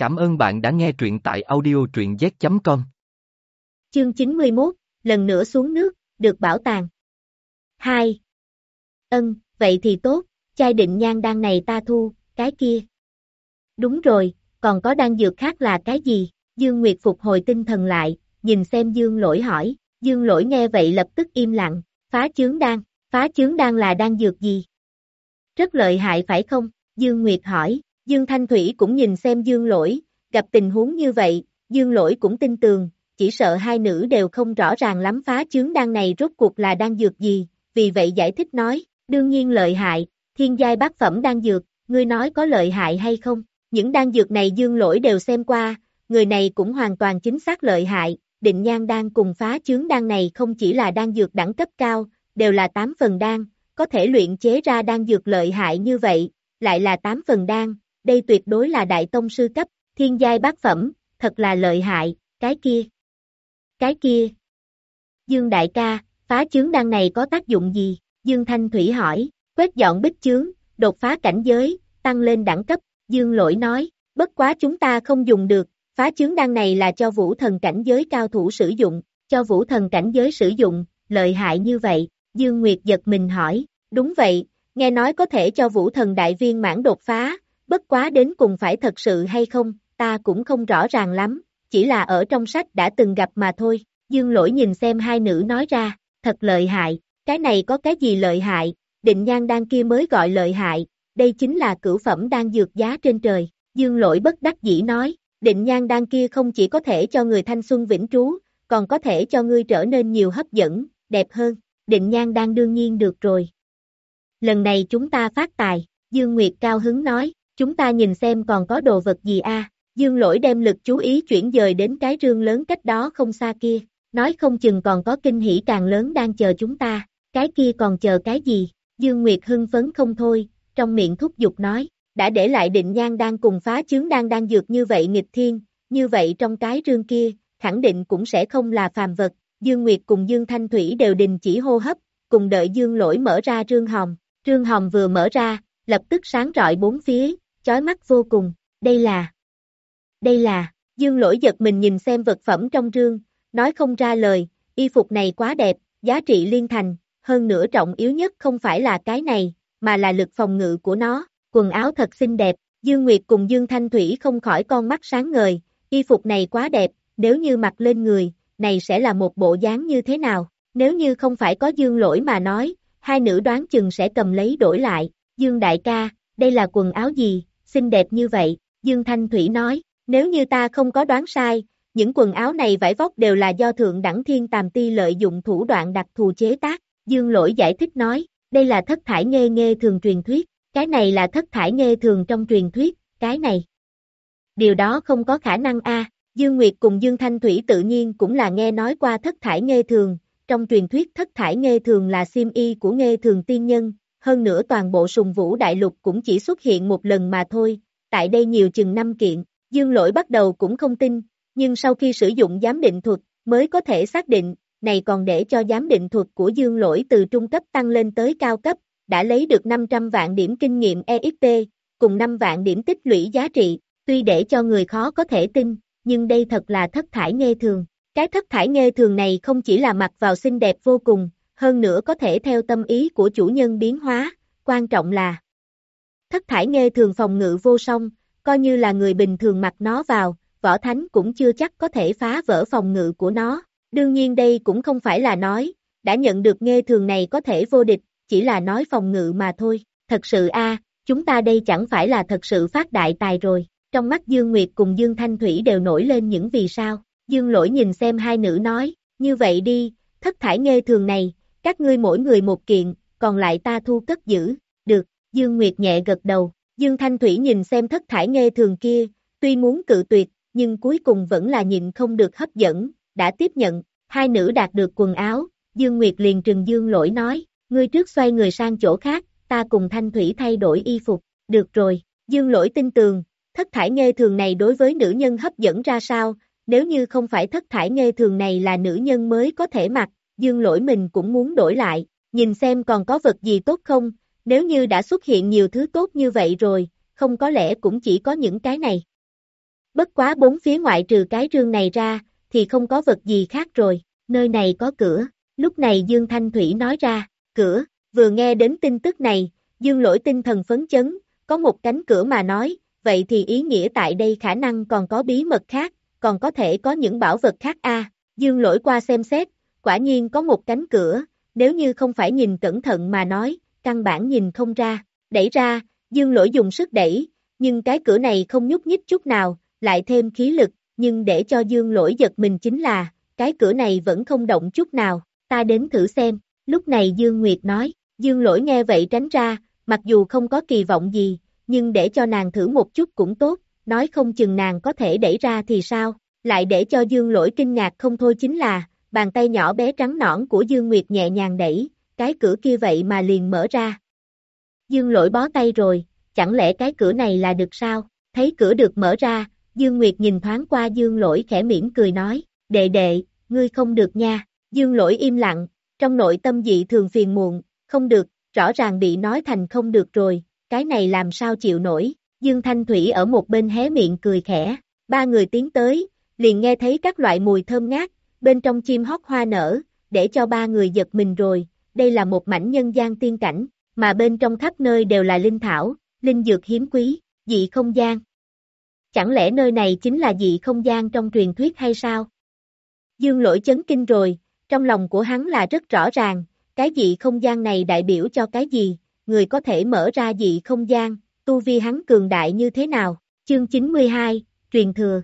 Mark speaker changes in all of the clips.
Speaker 1: Cảm ơn bạn đã nghe truyện tại audio truyện z.com.
Speaker 2: Chương 91, lần nữa xuống nước, được bảo tàng. 2. Ân, vậy thì tốt, chai định nhang đan này ta thu, cái kia. Đúng rồi, còn có đan dược khác là cái gì? Dương Nguyệt phục hồi tinh thần lại, nhìn xem Dương lỗi hỏi, Dương lỗi nghe vậy lập tức im lặng, phá chướng đan, phá chướng đan là đan dược gì? Rất lợi hại phải không? Dương Nguyệt hỏi, Dương Thanh Thủy cũng nhìn xem Dương lỗi, gặp tình huống như vậy, Dương lỗi cũng tin tường, chỉ sợ hai nữ đều không rõ ràng lắm phá chướng đan này rốt cuộc là đan dược gì, vì vậy giải thích nói, đương nhiên lợi hại, thiên giai bát phẩm đan dược, ngươi nói có lợi hại hay không? Những đan dược này dương lỗi đều xem qua, người này cũng hoàn toàn chính xác lợi hại, định nhan đan cùng phá chướng đan này không chỉ là đan dược đẳng cấp cao, đều là 8 phần đan, có thể luyện chế ra đan dược lợi hại như vậy, lại là 8 phần đan, đây tuyệt đối là đại tông sư cấp, thiên giai bát phẩm, thật là lợi hại, cái kia. Cái kia. Dương đại ca, phá chướng đan này có tác dụng gì? Dương Thanh Thủy hỏi, quét dọn bích chướng, đột phá cảnh giới, tăng lên đẳng cấp, Dương lỗi nói, bất quá chúng ta không dùng được, phá chướng đan này là cho vũ thần cảnh giới cao thủ sử dụng, cho vũ thần cảnh giới sử dụng, lợi hại như vậy, Dương Nguyệt giật mình hỏi, đúng vậy, nghe nói có thể cho vũ thần đại viên mãn đột phá, bất quá đến cùng phải thật sự hay không, ta cũng không rõ ràng lắm, chỉ là ở trong sách đã từng gặp mà thôi, Dương lỗi nhìn xem hai nữ nói ra, thật lợi hại, cái này có cái gì lợi hại, định nhan đan kia mới gọi lợi hại, đây chính là cửu phẩm đang dược giá trên trời, dương lỗi bất đắc dĩ nói, định nhan đan kia không chỉ có thể cho người thanh xuân vĩnh trú, còn có thể cho ngươi trở nên nhiều hấp dẫn, đẹp hơn, định nhan đan đương nhiên được rồi. Lần này chúng ta phát tài, Dương Nguyệt cao hứng nói, chúng ta nhìn xem còn có đồ vật gì a. Dương lỗi đem lực chú ý chuyển dời đến cái rương lớn cách đó không xa kia, nói không chừng còn có kinh hỉ càng lớn đang chờ chúng ta, cái kia còn chờ cái gì, Dương Nguyệt hưng phấn không thôi, trong miệng thúc giục nói, đã để lại định nhan đang cùng phá chướng đang đang dược như vậy nghịch thiên, như vậy trong cái rương kia, khẳng định cũng sẽ không là phàm vật, Dương Nguyệt cùng Dương Thanh Thủy đều đình chỉ hô hấp, cùng đợi Dương Lỗi mở ra rương hồng rương hồng vừa mở ra, lập tức sáng rọi bốn phía, chói mắt vô cùng, đây là, đây là, Dương Lỗi giật mình nhìn xem vật phẩm trong rương, nói không ra lời, y phục này quá đẹp, giá trị liên thành, hơn nữa trọng yếu nhất không phải là cái này, mà là lực phòng ngự của nó, quần áo thật xinh đẹp, Dương Nguyệt cùng Dương Thanh Thủy không khỏi con mắt sáng ngời, y phục này quá đẹp, nếu như mặc lên người, này sẽ là một bộ dáng như thế nào, nếu như không phải có Dương lỗi mà nói, hai nữ đoán chừng sẽ cầm lấy đổi lại, Dương đại ca, đây là quần áo gì, xinh đẹp như vậy, Dương Thanh Thủy nói, nếu như ta không có đoán sai, những quần áo này vải vóc đều là do Thượng Đẳng Thiên Tàm Ti lợi dụng thủ đoạn đặc thù chế tác, Dương lỗi giải thích nói, đây là thất thải nghe nghe thường truyền thuyết, cái này là thất thải nghe thường trong truyền thuyết, cái này. Điều đó không có khả năng a. Dương Nguyệt cùng Dương Thanh Thủy tự nhiên cũng là nghe nói qua thất thải nghe thường, trong truyền thuyết thất thải nghe thường là sim y của nghe thường tiên nhân, hơn nữa toàn bộ sùng vũ đại lục cũng chỉ xuất hiện một lần mà thôi, tại đây nhiều chừng năm kiện, Dương lỗi bắt đầu cũng không tin, nhưng sau khi sử dụng giám định thuật, mới có thể xác định, này còn để cho giám định thuật của dương lỗi từ trung cấp tăng lên tới cao cấp, đã lấy được 500 vạn điểm kinh nghiệm EXP, cùng 5 vạn điểm tích lũy giá trị, tuy để cho người khó có thể tin, nhưng đây thật là thất thải nghe thường. Cái thất thải nghe thường này không chỉ là mặc vào xinh đẹp vô cùng, hơn nữa có thể theo tâm ý của chủ nhân biến hóa, quan trọng là thất thải nghe thường phòng ngự vô song, coi như là người bình thường mặc nó vào, võ thánh cũng chưa chắc có thể phá vỡ phòng ngự của nó, Đương nhiên đây cũng không phải là nói, đã nhận được nghe thường này có thể vô địch, chỉ là nói phòng ngự mà thôi. Thật sự a, chúng ta đây chẳng phải là thật sự phát đại tài rồi. Trong mắt Dương Nguyệt cùng Dương Thanh Thủy đều nổi lên những vì sao. Dương lỗi nhìn xem hai nữ nói, như vậy đi, thất thải nghe thường này, các ngươi mỗi người một kiện, còn lại ta thu cất giữ, được, Dương Nguyệt nhẹ gật đầu, Dương Thanh Thủy nhìn xem thất thải nghe thường kia, tuy muốn cự tuyệt, nhưng cuối cùng vẫn là nhịn không được hấp dẫn, đã tiếp nhận, hai nữ đạt được quần áo, Dương Nguyệt liền trừng Dương lỗi nói, ngươi trước xoay người sang chỗ khác, ta cùng Thanh Thủy thay đổi y phục, được rồi, Dương lỗi tin tường, thất thải nghe thường này đối với nữ nhân hấp dẫn ra sao, nếu như không phải thất thải nghe thường này là nữ nhân mới có thể mặc, Dương lỗi mình cũng muốn đổi lại, nhìn xem còn có vật gì tốt không, nếu như đã xuất hiện nhiều thứ tốt như vậy rồi, không có lẽ cũng chỉ có những cái này. bất quá bốn phía ngoại trừ cái rương này ra, thì không có vật gì khác rồi, nơi này có cửa, lúc này Dương Thanh Thủy nói ra, cửa, vừa nghe đến tin tức này, Dương lỗi tinh thần phấn chấn, có một cánh cửa mà nói, vậy thì ý nghĩa tại đây khả năng còn có bí mật khác, còn có thể có những bảo vật khác a Dương lỗi qua xem xét, quả nhiên có một cánh cửa, nếu như không phải nhìn cẩn thận mà nói, căn bản nhìn không ra, đẩy ra, dương lỗi dùng sức đẩy, nhưng cái cửa này không nhúc nhích chút nào, lại thêm khí lực, nhưng để cho dương lỗi giật mình chính là, cái cửa này vẫn không động chút nào, ta đến thử xem, lúc này Dương Nguyệt nói, dương lỗi nghe vậy tránh ra, mặc dù không có kỳ vọng gì, nhưng để cho nàng thử một chút cũng tốt, nói không chừng nàng có thể đẩy ra thì sao, lại để cho dương lỗi kinh ngạc không thôi chính là, bàn tay nhỏ bé trắng nõn của Dương Nguyệt nhẹ nhàng đẩy, cái cửa kia vậy mà liền mở ra. Dương lỗi bó tay rồi, chẳng lẽ cái cửa này là được sao? Thấy cửa được mở ra, Dương Nguyệt nhìn thoáng qua Dương lỗi khẽ mỉm cười nói, đệ đệ, ngươi không được nha. Dương lỗi im lặng, trong nội tâm dị thường phiền muộn, không được, rõ ràng bị nói thành không được rồi, cái này làm sao chịu nổi. Dương Thanh Thủy ở một bên hé miệng cười khẽ, ba người tiến tới, liền nghe thấy các loại mùi thơm ngát, bên trong chim hót hoa nở, để cho ba người giật mình rồi, đây là một mảnh nhân gian tiên cảnh, mà bên trong khắp nơi đều là linh thảo, linh dược hiếm quý, dị không gian. Chẳng lẽ nơi này chính là dị không gian trong truyền thuyết hay sao? Dương lỗi chấn kinh rồi, trong lòng của hắn là rất rõ ràng, cái dị không gian này đại biểu cho cái gì, người có thể mở ra dị không gian, tu vi hắn cường đại như thế nào, chương 92, truyền thừa.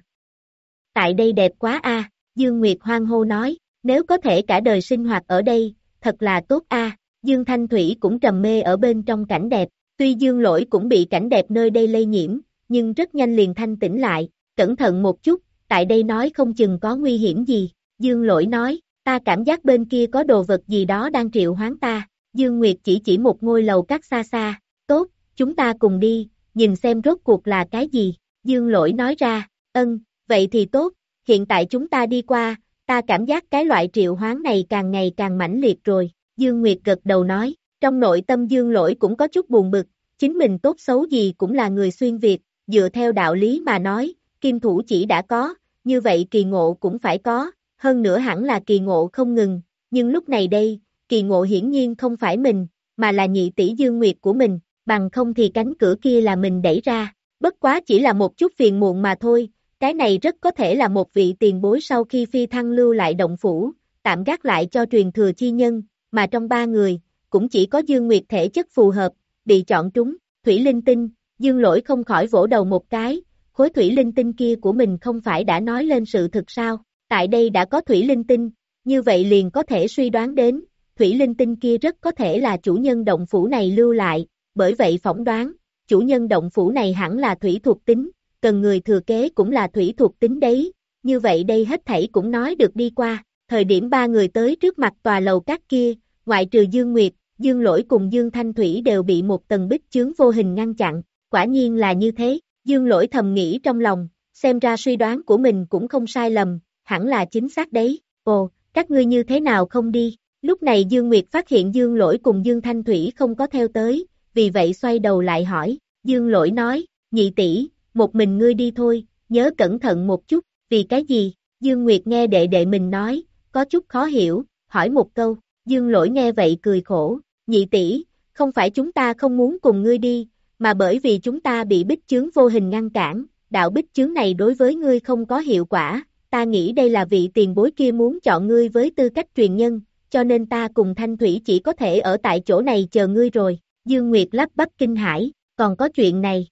Speaker 2: Tại đây đẹp quá a Dương Nguyệt hoang hô nói, nếu có thể cả đời sinh hoạt ở đây, thật là tốt a. Dương Thanh Thủy cũng trầm mê ở bên trong cảnh đẹp, tuy Dương Lỗi cũng bị cảnh đẹp nơi đây lây nhiễm, nhưng rất nhanh liền thanh tỉnh lại, cẩn thận một chút, tại đây nói không chừng có nguy hiểm gì. Dương Lỗi nói, ta cảm giác bên kia có đồ vật gì đó đang triệu hoán ta. Dương Nguyệt chỉ chỉ một ngôi lầu cắt xa xa, tốt, chúng ta cùng đi, nhìn xem rốt cuộc là cái gì. Dương Lỗi nói ra, ân, vậy thì tốt, hiện tại chúng ta đi qua, ta cảm giác cái loại triệu hoán này càng ngày càng mãnh liệt rồi, Dương Nguyệt gật đầu nói, trong nội tâm Dương lỗi cũng có chút buồn bực, chính mình tốt xấu gì cũng là người xuyên Việt, dựa theo đạo lý mà nói, kim thủ chỉ đã có, như vậy kỳ ngộ cũng phải có, hơn nữa hẳn là kỳ ngộ không ngừng, nhưng lúc này đây, kỳ ngộ hiển nhiên không phải mình, mà là nhị tỷ Dương Nguyệt của mình, bằng không thì cánh cửa kia là mình đẩy ra, bất quá chỉ là một chút phiền muộn mà thôi, cái này rất có thể là một vị tiền bối sau khi phi thăng lưu lại động phủ, tạm gác lại cho truyền thừa chi nhân, mà trong ba người, cũng chỉ có Dương Nguyệt thể chất phù hợp, bị chọn trúng, Thủy Linh Tinh, Dương Lỗi không khỏi vỗ đầu một cái, khối Thủy Linh Tinh kia của mình không phải đã nói lên sự thực sao, tại đây đã có Thủy Linh Tinh, như vậy liền có thể suy đoán đến, Thủy Linh Tinh kia rất có thể là chủ nhân động phủ này lưu lại, bởi vậy phỏng đoán, chủ nhân động phủ này hẳn là Thủy thuộc tính, cần người thừa kế cũng là thủy thuộc tính đấy, như vậy đây hết thảy cũng nói được đi qua, thời điểm ba người tới trước mặt tòa lầu các kia, ngoại trừ Dương Nguyệt, Dương Lỗi cùng Dương Thanh Thủy đều bị một tầng bích chướng vô hình ngăn chặn, quả nhiên là như thế, Dương Lỗi thầm nghĩ trong lòng, xem ra suy đoán của mình cũng không sai lầm, hẳn là chính xác đấy, ồ, các ngươi như thế nào không đi, lúc này Dương Nguyệt phát hiện Dương Lỗi cùng Dương Thanh Thủy không có theo tới, vì vậy xoay đầu lại hỏi, Dương Lỗi nói, nhị tỷ, một mình ngươi đi thôi, nhớ cẩn thận một chút, vì cái gì? Dương Nguyệt nghe đệ đệ mình nói, có chút khó hiểu, hỏi một câu, Dương lỗi nghe vậy cười khổ, nhị tỷ, không phải chúng ta không muốn cùng ngươi đi, mà bởi vì chúng ta bị bích chướng vô hình ngăn cản, đạo bích chướng này đối với ngươi không có hiệu quả, ta nghĩ đây là vị tiền bối kia muốn chọn ngươi với tư cách truyền nhân, cho nên ta cùng Thanh Thủy chỉ có thể ở tại chỗ này chờ ngươi rồi, Dương Nguyệt lắp bắp kinh hải, còn có chuyện này,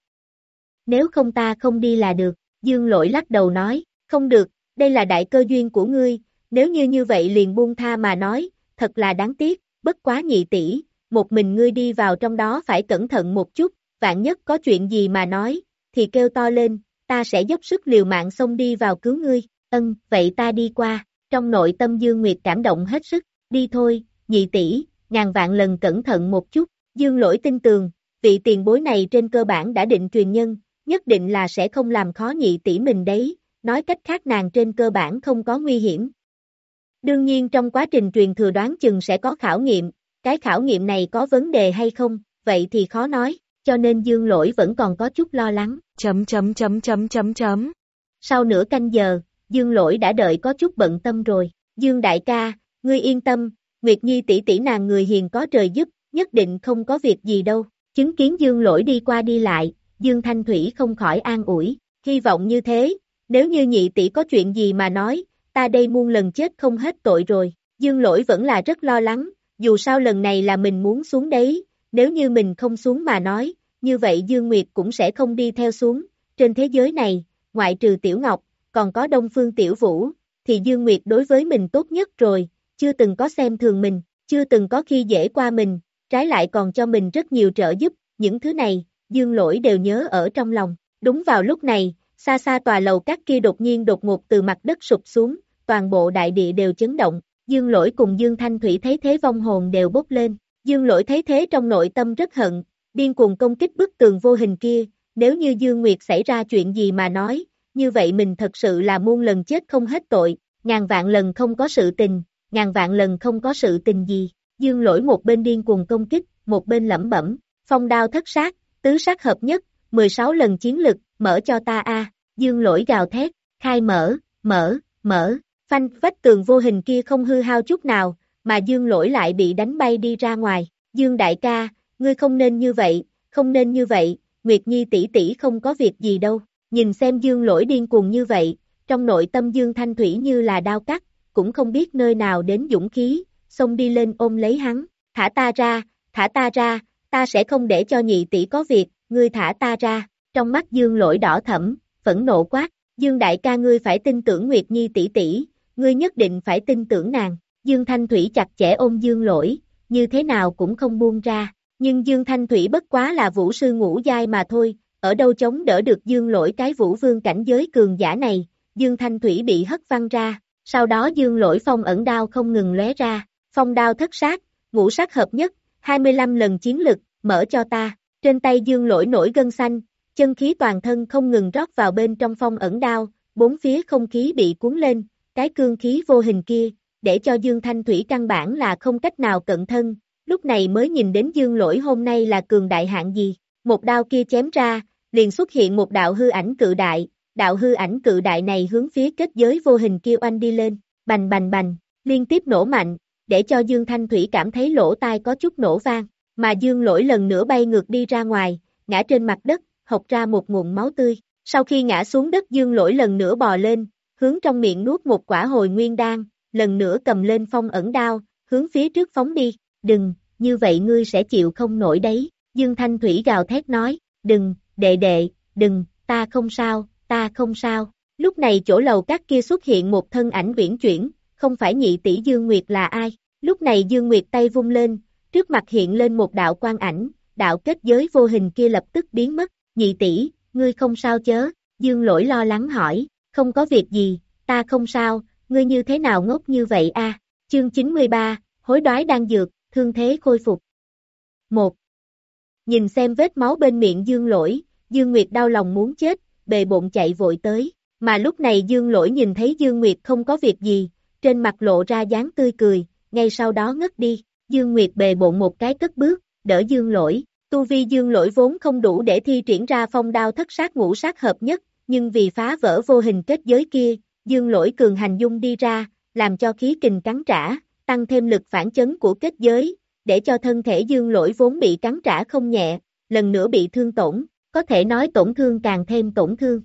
Speaker 2: nếu không ta không đi là được, dương lỗi lắc đầu nói, không được, đây là đại cơ duyên của ngươi, nếu như như vậy liền buông tha mà nói, thật là đáng tiếc, bất quá nhị tỷ, một mình ngươi đi vào trong đó phải cẩn thận một chút, vạn nhất có chuyện gì mà nói, thì kêu to lên, ta sẽ dốc sức liều mạng xông đi vào cứu ngươi, ân, vậy ta đi qua, trong nội tâm Dương Nguyệt cảm động hết sức, đi thôi, nhị tỷ, ngàn vạn lần cẩn thận một chút, Dương lỗi tin tường, vị tiền bối này trên cơ bản đã định truyền nhân, nhất định là sẽ không làm khó nhị tỷ mình đấy, nói cách khác nàng trên cơ bản không có nguy hiểm. Đương nhiên trong quá trình truyền thừa đoán chừng sẽ có khảo nghiệm, cái khảo nghiệm này có vấn đề hay không, vậy thì khó nói, cho nên dương lỗi vẫn còn có chút lo lắng.
Speaker 3: Chấm chấm chấm chấm chấm chấm.
Speaker 2: sau nửa canh giờ, Dương lỗi đã đợi có chút bận tâm rồi, Dương đại ca, ngươi yên tâm, Nguyệt Nhi tỷ tỷ nàng người hiền có trời giúp, nhất định không có việc gì đâu, chứng kiến Dương lỗi đi qua đi lại, Dương Thanh Thủy không khỏi an ủi, hy vọng như thế, nếu như nhị tỷ có chuyện gì mà nói, ta đây muôn lần chết không hết tội rồi, Dương lỗi vẫn là rất lo lắng, dù sao lần này là mình muốn xuống đấy, nếu như mình không xuống mà nói, như vậy Dương Nguyệt cũng sẽ không đi theo xuống, trên thế giới này, ngoại trừ Tiểu Ngọc, còn có Đông Phương Tiểu Vũ, thì Dương Nguyệt đối với mình tốt nhất rồi, chưa từng có xem thường mình, chưa từng có khi dễ qua mình, trái lại còn cho mình rất nhiều trợ giúp, những thứ này, Dương Lỗi đều nhớ ở trong lòng. Đúng vào lúc này, xa xa tòa lầu các kia đột nhiên đột ngột từ mặt đất sụp xuống, toàn bộ đại địa đều chấn động, Dương Lỗi cùng Dương Thanh Thủy thấy thế vong hồn đều bốc lên, Dương Lỗi thấy thế trong nội tâm rất hận, điên cuồng công kích bức tường vô hình kia, nếu như Dương Nguyệt xảy ra chuyện gì mà nói, như vậy mình thật sự là muôn lần chết không hết tội, ngàn vạn lần không có sự tình, ngàn vạn lần không có sự tình gì, Dương Lỗi một bên điên cuồng công kích, một bên lẩm bẩm, phong đao thất sát, tứ sát hợp nhất, 16 lần chiến lực, mở cho ta a Dương Lỗi gào thét, khai mở, mở, mở, phanh vách tường vô hình kia không hư hao chút nào, mà Dương Lỗi lại bị đánh bay đi ra ngoài, Dương đại ca, ngươi không nên như vậy, không nên như vậy, Nguyệt Nhi tỷ tỷ không có việc gì đâu, nhìn xem Dương Lỗi điên cuồng như vậy, trong nội tâm Dương Thanh Thủy như là đau cắt, cũng không biết nơi nào đến dũng khí, xông đi lên ôm lấy hắn, thả ta ra, thả ta ra, ta sẽ không để cho nhị tỷ có việc, ngươi thả ta ra, trong mắt Dương Lỗi đỏ thẫm, phẫn nộ quát, Dương đại ca ngươi phải tin tưởng Nguyệt Nhi tỷ tỷ, ngươi nhất định phải tin tưởng nàng, Dương Thanh Thủy chặt chẽ ôm Dương Lỗi, như thế nào cũng không buông ra, nhưng Dương Thanh Thủy bất quá là vũ sư ngũ giai mà thôi, ở đâu chống đỡ được Dương Lỗi cái vũ vương cảnh giới cường giả này, Dương Thanh Thủy bị hất văng ra, sau đó Dương Lỗi phong ẩn đao không ngừng lóe ra, phong đao thất sát, ngũ sát hợp nhất, 25 lần chiến lực, mở cho ta, trên tay Dương Lỗi nổi gân xanh, chân khí toàn thân không ngừng rót vào bên trong phong ẩn đao, bốn phía không khí bị cuốn lên, cái cương khí vô hình kia, để cho Dương Thanh Thủy căn bản là không cách nào cận thân, lúc này mới nhìn đến Dương Lỗi hôm nay là cường đại hạng gì, một đao kia chém ra, liền xuất hiện một đạo hư ảnh cự đại, đạo hư ảnh cự đại này hướng phía kết giới vô hình kia oanh đi lên, bành bành bành, liên tiếp nổ mạnh, để cho Dương Thanh Thủy cảm thấy lỗ tai có chút nổ vang, mà Dương lỗi lần nữa bay ngược đi ra ngoài, ngã trên mặt đất, học ra một nguồn máu tươi, sau khi ngã xuống đất Dương lỗi lần nữa bò lên, hướng trong miệng nuốt một quả hồi nguyên đan, lần nữa cầm lên phong ẩn đao, hướng phía trước phóng đi, đừng, như vậy ngươi sẽ chịu không nổi đấy, Dương Thanh Thủy gào thét nói, đừng, đệ đệ, đừng, ta không sao, ta không sao, lúc này chỗ lầu các kia xuất hiện một thân ảnh viễn chuyển, không phải nhị tỷ Dương Nguyệt là ai, lúc này Dương Nguyệt tay vung lên, trước mặt hiện lên một đạo quan ảnh, đạo kết giới vô hình kia lập tức biến mất, nhị tỷ, ngươi không sao chớ, Dương lỗi lo lắng hỏi, không có việc gì, ta không sao, ngươi như thế nào ngốc như vậy a? Chương 93, hối đoái đang dược, thương thế khôi phục. 1. Nhìn xem vết máu bên miệng Dương lỗi, Dương Nguyệt đau lòng muốn chết, bề bộn chạy vội tới, mà lúc này Dương lỗi nhìn thấy Dương Nguyệt không có việc gì, trên mặt lộ ra dáng tươi cười, ngay sau đó ngất đi, Dương Nguyệt bề bộn một cái cất bước, đỡ Dương lỗi, tu vi Dương lỗi vốn không đủ để thi triển ra phong đao thất sát ngũ sát hợp nhất, nhưng vì phá vỡ vô hình kết giới kia, Dương lỗi cường hành dung đi ra, làm cho khí kình cắn trả, tăng thêm lực phản chấn của kết giới, để cho thân thể Dương lỗi vốn bị cắn trả không nhẹ, lần nữa bị thương tổn, có thể nói tổn thương càng thêm tổn thương.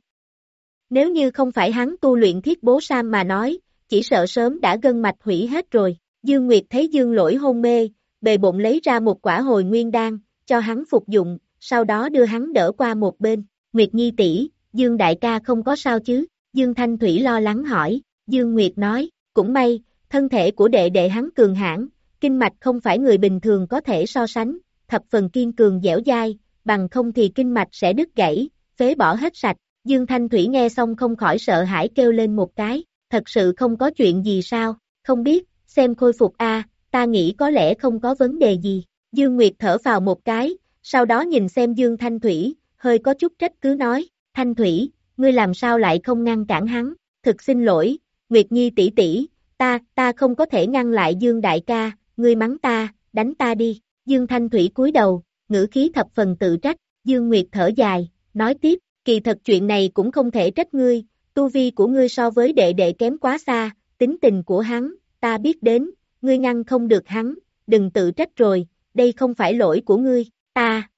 Speaker 2: Nếu như không phải hắn tu luyện thiết bố Sam mà nói, chỉ sợ sớm đã gân mạch hủy hết rồi. Dương Nguyệt thấy Dương lỗi hôn mê, bề bụng lấy ra một quả hồi nguyên đan, cho hắn phục dụng, sau đó đưa hắn đỡ qua một bên. Nguyệt Nhi tỷ, Dương đại ca không có sao chứ? Dương Thanh Thủy lo lắng hỏi, Dương Nguyệt nói, cũng may, thân thể của đệ đệ hắn cường hãn, kinh mạch không phải người bình thường có thể so sánh, thập phần kiên cường dẻo dai, bằng không thì kinh mạch sẽ đứt gãy, phế bỏ hết sạch. Dương Thanh Thủy nghe xong không khỏi sợ hãi kêu lên một cái, thật sự không có chuyện gì sao, không biết, xem khôi phục a, ta nghĩ có lẽ không có vấn đề gì. Dương Nguyệt thở vào một cái, sau đó nhìn xem Dương Thanh Thủy, hơi có chút trách cứ nói, Thanh Thủy, ngươi làm sao lại không ngăn cản hắn, thực xin lỗi, Nguyệt Nhi tỷ tỷ, ta, ta không có thể ngăn lại Dương Đại ca, ngươi mắng ta, đánh ta đi, Dương Thanh Thủy cúi đầu, ngữ khí thập phần tự trách, Dương Nguyệt thở dài, nói tiếp, kỳ thật chuyện này cũng không thể trách ngươi, tu vi của ngươi so với đệ đệ kém quá xa, tính tình của hắn, ta biết đến, ngươi ngăn không được hắn, đừng tự trách rồi, đây không phải lỗi của ngươi, ta,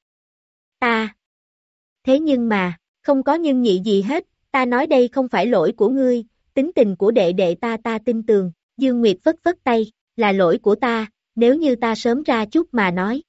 Speaker 2: ta. Thế nhưng mà, không có nhưng nhị gì hết, ta nói đây không phải lỗi của ngươi, tính tình của đệ đệ ta ta tin tường, Dương Nguyệt vất vất tay, là lỗi của ta, nếu như ta sớm ra chút mà nói.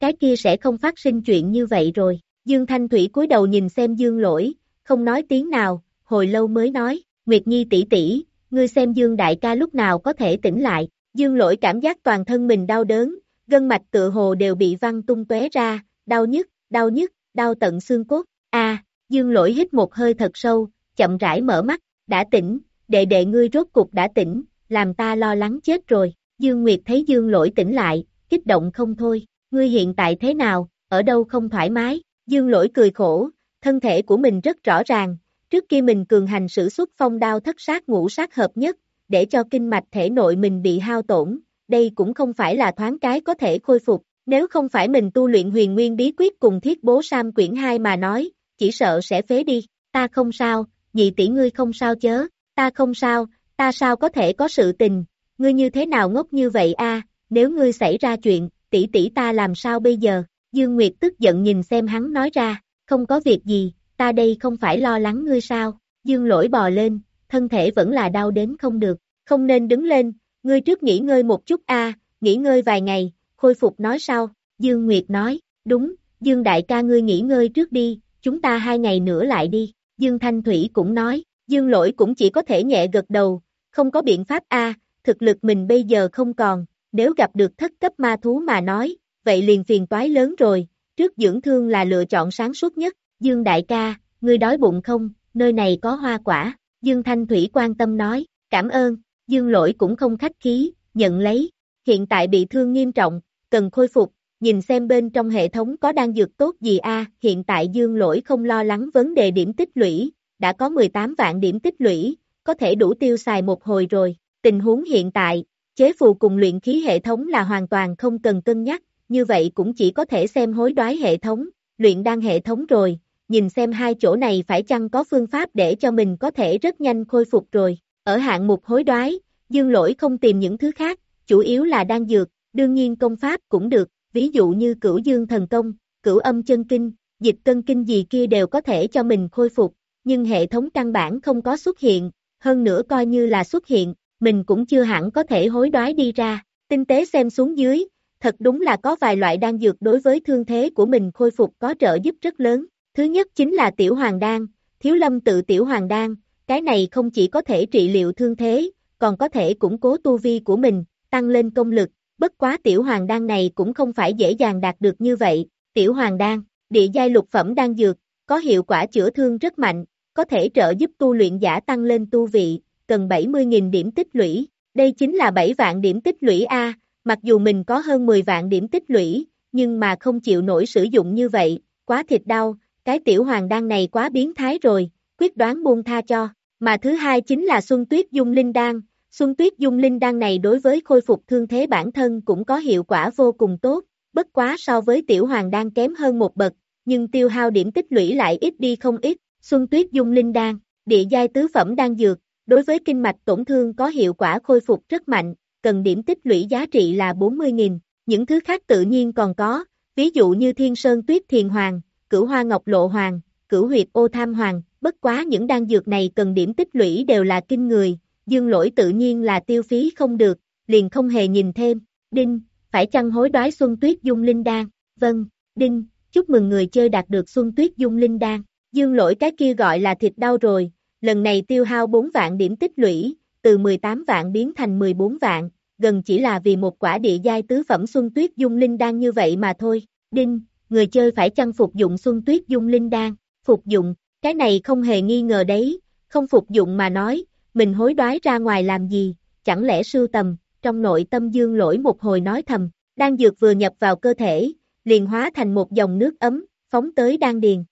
Speaker 2: Cái kia sẽ không phát sinh chuyện như vậy rồi, Dương Thanh Thủy cúi đầu nhìn xem Dương lỗi, không nói tiếng nào, hồi lâu mới nói, Nguyệt Nhi tỷ tỷ, ngươi xem Dương đại ca lúc nào có thể tỉnh lại, Dương lỗi cảm giác toàn thân mình đau đớn, gân mạch tự hồ đều bị văng tung tóe ra, đau nhức, đau nhức, đau tận xương cốt, a Dương lỗi hít một hơi thật sâu, chậm rãi mở mắt, đã tỉnh, đệ đệ ngươi rốt cục đã tỉnh, làm ta lo lắng chết rồi, Dương Nguyệt thấy Dương lỗi tỉnh lại, kích động không thôi, ngươi hiện tại thế nào, ở đâu không thoải mái, Dương lỗi cười khổ, thân thể của mình rất rõ ràng, trước khi mình cường hành sử xuất phong đao thất sát ngũ sát hợp nhất, để cho kinh mạch thể nội mình bị hao tổn, đây cũng không phải là thoáng cái có thể khôi phục, nếu không phải mình tu luyện huyền nguyên bí quyết cùng thiết bố Sam quyển 2 mà nói, chỉ sợ sẽ phế đi, ta không sao, nhị tỷ ngươi không sao chớ, ta không sao, ta sao có thể có sự tình, ngươi như thế nào ngốc như vậy a? nếu ngươi xảy ra chuyện, tỷ tỷ ta làm sao bây giờ, Dương Nguyệt tức giận nhìn xem hắn nói ra, không có việc gì, ta đây không phải lo lắng ngươi sao, Dương lỗi bò lên, thân thể vẫn là đau đến không được, không nên đứng lên, ngươi trước nghỉ ngơi một chút a, nghỉ ngơi vài ngày, khôi phục nói sau, Dương Nguyệt nói, đúng, Dương đại ca ngươi nghỉ ngơi trước đi, chúng ta hai ngày nữa lại đi, Dương Thanh Thủy cũng nói, Dương lỗi cũng chỉ có thể nhẹ gật đầu, không có biện pháp a, thực lực mình bây giờ không còn, nếu gặp được thất cấp ma thú mà nói, vậy liền phiền toái lớn rồi, trước dưỡng thương là lựa chọn sáng suốt nhất, Dương đại ca, ngươi đói bụng không, nơi này có hoa quả, Dương Thanh Thủy quan tâm nói, cảm ơn, Dương lỗi cũng không khách khí, nhận lấy, hiện tại bị thương nghiêm trọng, cần khôi phục, nhìn xem bên trong hệ thống có đang dược tốt gì a hiện tại Dương lỗi không lo lắng vấn đề điểm tích lũy, đã có 18 vạn điểm tích lũy, có thể đủ tiêu xài một hồi rồi, tình huống hiện tại, chế phù cùng luyện khí hệ thống là hoàn toàn không cần cân nhắc, như vậy cũng chỉ có thể xem hối đoái hệ thống, luyện đan hệ thống rồi, nhìn xem hai chỗ này phải chăng có phương pháp để cho mình có thể rất nhanh khôi phục rồi. Ở hạng mục hối đoái, dương lỗi không tìm những thứ khác, chủ yếu là đan dược, đương nhiên công pháp cũng được, ví dụ như cửu dương thần công, cửu âm chân kinh, dịch cân kinh gì kia đều có thể cho mình khôi phục, nhưng hệ thống căn bản không có xuất hiện, hơn nữa coi như là xuất hiện, mình cũng chưa hẳn có thể hối đoái đi ra, tinh tế xem xuống dưới, thật đúng là có vài loại đan dược đối với thương thế của mình khôi phục có trợ giúp rất lớn. Thứ nhất chính là tiểu hoàng đan, thiếu lâm tự tiểu hoàng đan, cái này không chỉ có thể trị liệu thương thế, còn có thể củng cố tu vi của mình, tăng lên công lực, bất quá tiểu hoàng đan này cũng không phải dễ dàng đạt được như vậy, tiểu hoàng đan, địa giai lục phẩm đan dược, có hiệu quả chữa thương rất mạnh, có thể trợ giúp tu luyện giả tăng lên tu vị, cần 70.000 điểm tích lũy, đây chính là 7 vạn điểm tích lũy A, mặc dù mình có hơn 10 vạn điểm tích lũy, nhưng mà không chịu nổi sử dụng như vậy, quá thịt đau, cái tiểu hoàng đan này quá biến thái rồi, quyết đoán buông tha cho. Mà thứ hai chính là Xuân Tuyết Dung Linh Đan, Xuân Tuyết Dung Linh Đan này đối với khôi phục thương thế bản thân cũng có hiệu quả vô cùng tốt, bất quá so với tiểu hoàng đan kém hơn một bậc, nhưng tiêu hao điểm tích lũy lại ít đi không ít, Xuân Tuyết Dung Linh Đan, địa giai tứ phẩm đan dược, đối với kinh mạch tổn thương có hiệu quả khôi phục rất mạnh, cần điểm tích lũy giá trị là 40.000, những thứ khác tự nhiên còn có, ví dụ như Thiên Sơn Tuyết Thiền Hoàng, Cửu Hoa Ngọc Lộ Hoàng, Cửu Huyệt Ô Tham Hoàng, bất quá những đan dược này cần điểm tích lũy đều là kinh người, dương lỗi tự nhiên là tiêu phí không được, liền không hề nhìn thêm, đinh, phải chăng hối đoái Xuân Tuyết Dung Linh Đan, vâng, đinh, chúc mừng người chơi đạt được Xuân Tuyết Dung Linh Đan, dương lỗi cái kia gọi là thịt đau rồi, lần này tiêu hao 4 vạn điểm tích lũy, từ 18 vạn biến thành 14 vạn, gần chỉ là vì một quả địa giai tứ phẩm Xuân Tuyết Dung Linh Đan như vậy mà thôi, đinh, người chơi phải chăng phục dụng Xuân Tuyết Dung Linh Đan, phục dụng, cái này không hề nghi ngờ đấy, không phục dụng mà nói, mình hối đoái ra ngoài làm gì, chẳng lẽ sưu tầm, trong nội tâm dương lỗi một hồi nói thầm, đan dược vừa nhập vào cơ thể, liền hóa thành một dòng nước ấm, phóng tới đan điền.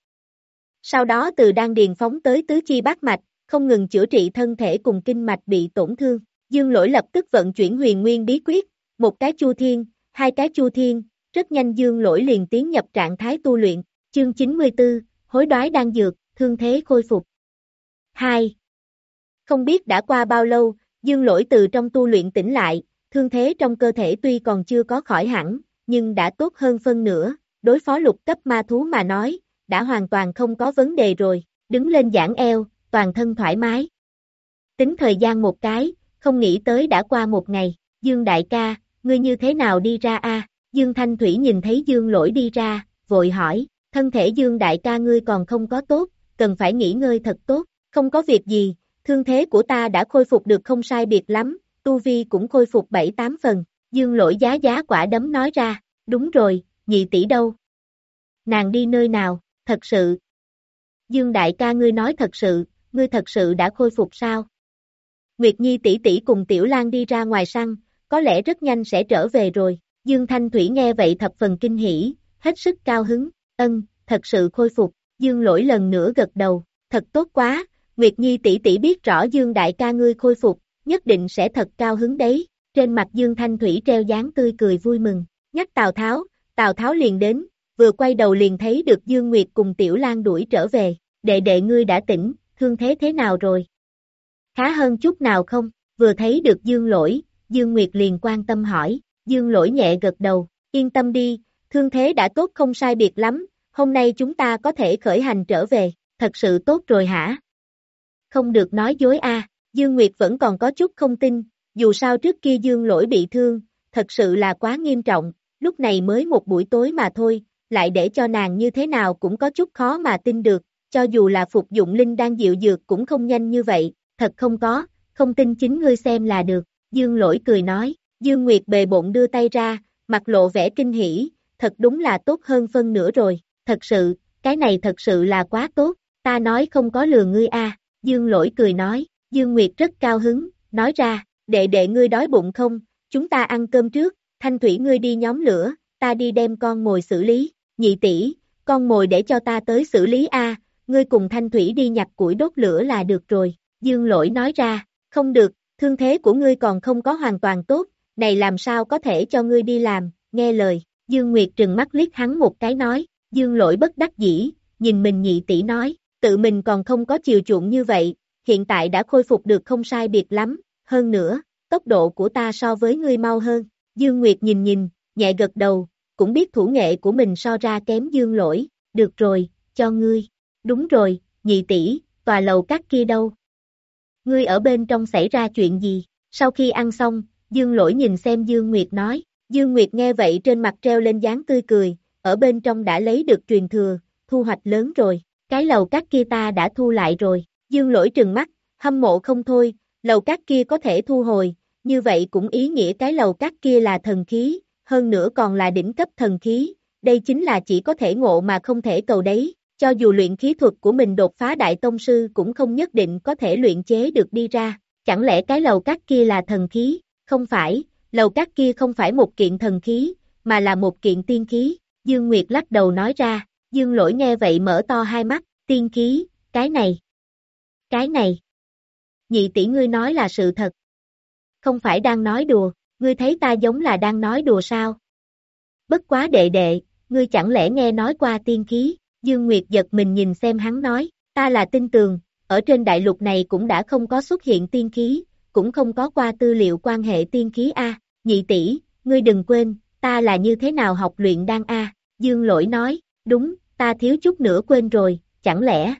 Speaker 2: Sau đó từ đan điền phóng tới tứ chi bát mạch, không ngừng chữa trị thân thể cùng kinh mạch bị tổn thương. Dương lỗi lập tức vận chuyển huyền nguyên bí quyết, một cái chu thiên, hai cái chu thiên, rất nhanh dương lỗi liền tiến nhập trạng thái tu luyện, chương 94, hối đoái đang dược, thương thế khôi phục. 2. Không biết đã qua bao lâu, dương lỗi từ trong tu luyện tỉnh lại, thương thế trong cơ thể tuy còn chưa có khỏi hẳn, nhưng đã tốt hơn phân nửa, đối phó lục cấp ma thú mà nói, đã hoàn toàn không có vấn đề rồi, đứng lên giãn eo, toàn thân thoải mái. Tính thời gian một cái, không nghĩ tới đã qua một ngày, Dương đại ca, ngươi như thế nào đi ra a? Dương Thanh Thủy nhìn thấy Dương lỗi đi ra, vội hỏi, thân thể Dương đại ca ngươi còn không có tốt, cần phải nghỉ ngơi thật tốt, không có việc gì, thương thế của ta đã khôi phục được không sai biệt lắm, tu vi cũng khôi phục 7-8 phần, Dương lỗi giá giá quả đấm nói ra, đúng rồi, nhị tỷ đâu? Nàng đi nơi nào, thật sự. Dương đại ca ngươi nói thật sự, ngươi thật sự đã khôi phục sao? Nguyệt Nhi tỷ tỷ cùng Tiểu Lan đi ra ngoài săn, có lẽ rất nhanh sẽ trở về rồi. Dương Thanh Thủy nghe vậy thập phần kinh hỉ, hết sức cao hứng, ân, thật sự khôi phục, Dương lỗi lần nữa gật đầu, thật tốt quá, Nguyệt Nhi tỷ tỷ biết rõ Dương đại ca ngươi khôi phục, nhất định sẽ thật cao hứng đấy, trên mặt Dương Thanh Thủy treo dáng tươi cười vui mừng, nhắc Tào Tháo, Tào Tháo liền đến, vừa quay đầu liền thấy được Dương Nguyệt cùng Tiểu Lan đuổi trở về, đệ đệ ngươi đã tỉnh, thương thế thế nào rồi? Khá hơn chút nào không? Vừa thấy được Dương lỗi, Dương Nguyệt liền quan tâm hỏi, Dương lỗi nhẹ gật đầu, yên tâm đi, thương thế đã tốt không sai biệt lắm, hôm nay chúng ta có thể khởi hành trở về, thật sự tốt rồi hả? Không được nói dối a Dương Nguyệt vẫn còn có chút không tin, dù sao trước kia Dương lỗi bị thương, thật sự là quá nghiêm trọng, lúc này mới một buổi tối mà thôi, lại để cho nàng như thế nào cũng có chút khó mà tin được, cho dù là phục dụng linh đang dịu dược cũng không nhanh như vậy, thật không có, không tin chính ngươi xem là được, Dương lỗi cười nói, Dương Nguyệt bề bộn đưa tay ra, mặt lộ vẻ kinh hỉ, thật đúng là tốt hơn phân nửa rồi, thật sự, cái này thật sự là quá tốt, ta nói không có lừa ngươi a Dương lỗi cười nói, Dương Nguyệt rất cao hứng, nói ra, đệ đệ ngươi đói bụng không, chúng ta ăn cơm trước, thanh thủy ngươi đi nhóm lửa, ta đi đem con mồi xử lý, nhị tỷ, con mồi để cho ta tới xử lý a ngươi cùng thanh thủy đi nhặt củi đốt lửa là được rồi, Dương lỗi nói ra, không được, thương thế của ngươi còn không có hoàn toàn tốt, này làm sao có thể cho ngươi đi làm, nghe lời, Dương Nguyệt trừng mắt liếc hắn một cái nói, Dương lỗi bất đắc dĩ, nhìn mình nhị tỷ nói, tự mình còn không có chiều chuộng như vậy, hiện tại đã khôi phục được không sai biệt lắm, hơn nữa, tốc độ của ta so với ngươi mau hơn, Dương Nguyệt nhìn nhìn, nhẹ gật đầu, cũng biết thủ nghệ của mình so ra kém Dương lỗi, được rồi, cho ngươi, đúng rồi, nhị tỷ, tòa lầu các kia đâu, ngươi ở bên trong xảy ra chuyện gì? Sau khi ăn xong, Dương lỗi nhìn xem Dương Nguyệt nói, Dương Nguyệt nghe vậy trên mặt treo lên dáng tươi cười, ở bên trong đã lấy được truyền thừa, thu hoạch lớn rồi, cái lầu cát kia ta đã thu lại rồi, Dương lỗi trừng mắt, hâm mộ không thôi, lầu cát kia có thể thu hồi, như vậy cũng ý nghĩa cái lầu cát kia là thần khí, hơn nữa còn là đỉnh cấp thần khí, đây chính là chỉ có thể ngộ mà không thể cầu đấy, cho dù luyện khí thuật của mình đột phá đại tông sư cũng không nhất định có thể luyện chế được đi ra, chẳng lẽ cái lầu cát kia là thần khí, không phải, lầu cát kia không phải một kiện thần khí, mà là một kiện tiên khí, Dương Nguyệt lắc đầu nói ra, Dương lỗi nghe vậy mở to hai mắt, tiên khí, cái này, cái này, nhị tỷ ngươi nói là sự thật, không phải đang nói đùa, ngươi thấy ta giống là đang nói đùa sao? Bất quá đệ đệ, ngươi chẳng lẽ nghe nói qua tiên khí, Dương Nguyệt giật mình nhìn xem hắn nói, ta là tin tường, ở trên đại lục này cũng đã không có xuất hiện tiên khí, cũng không có qua tư liệu quan hệ tiên khí A, nhị tỷ, ngươi đừng quên, ta là như thế nào học luyện đan A, Dương lỗi nói, đúng, ta thiếu chút nữa quên rồi, chẳng lẽ,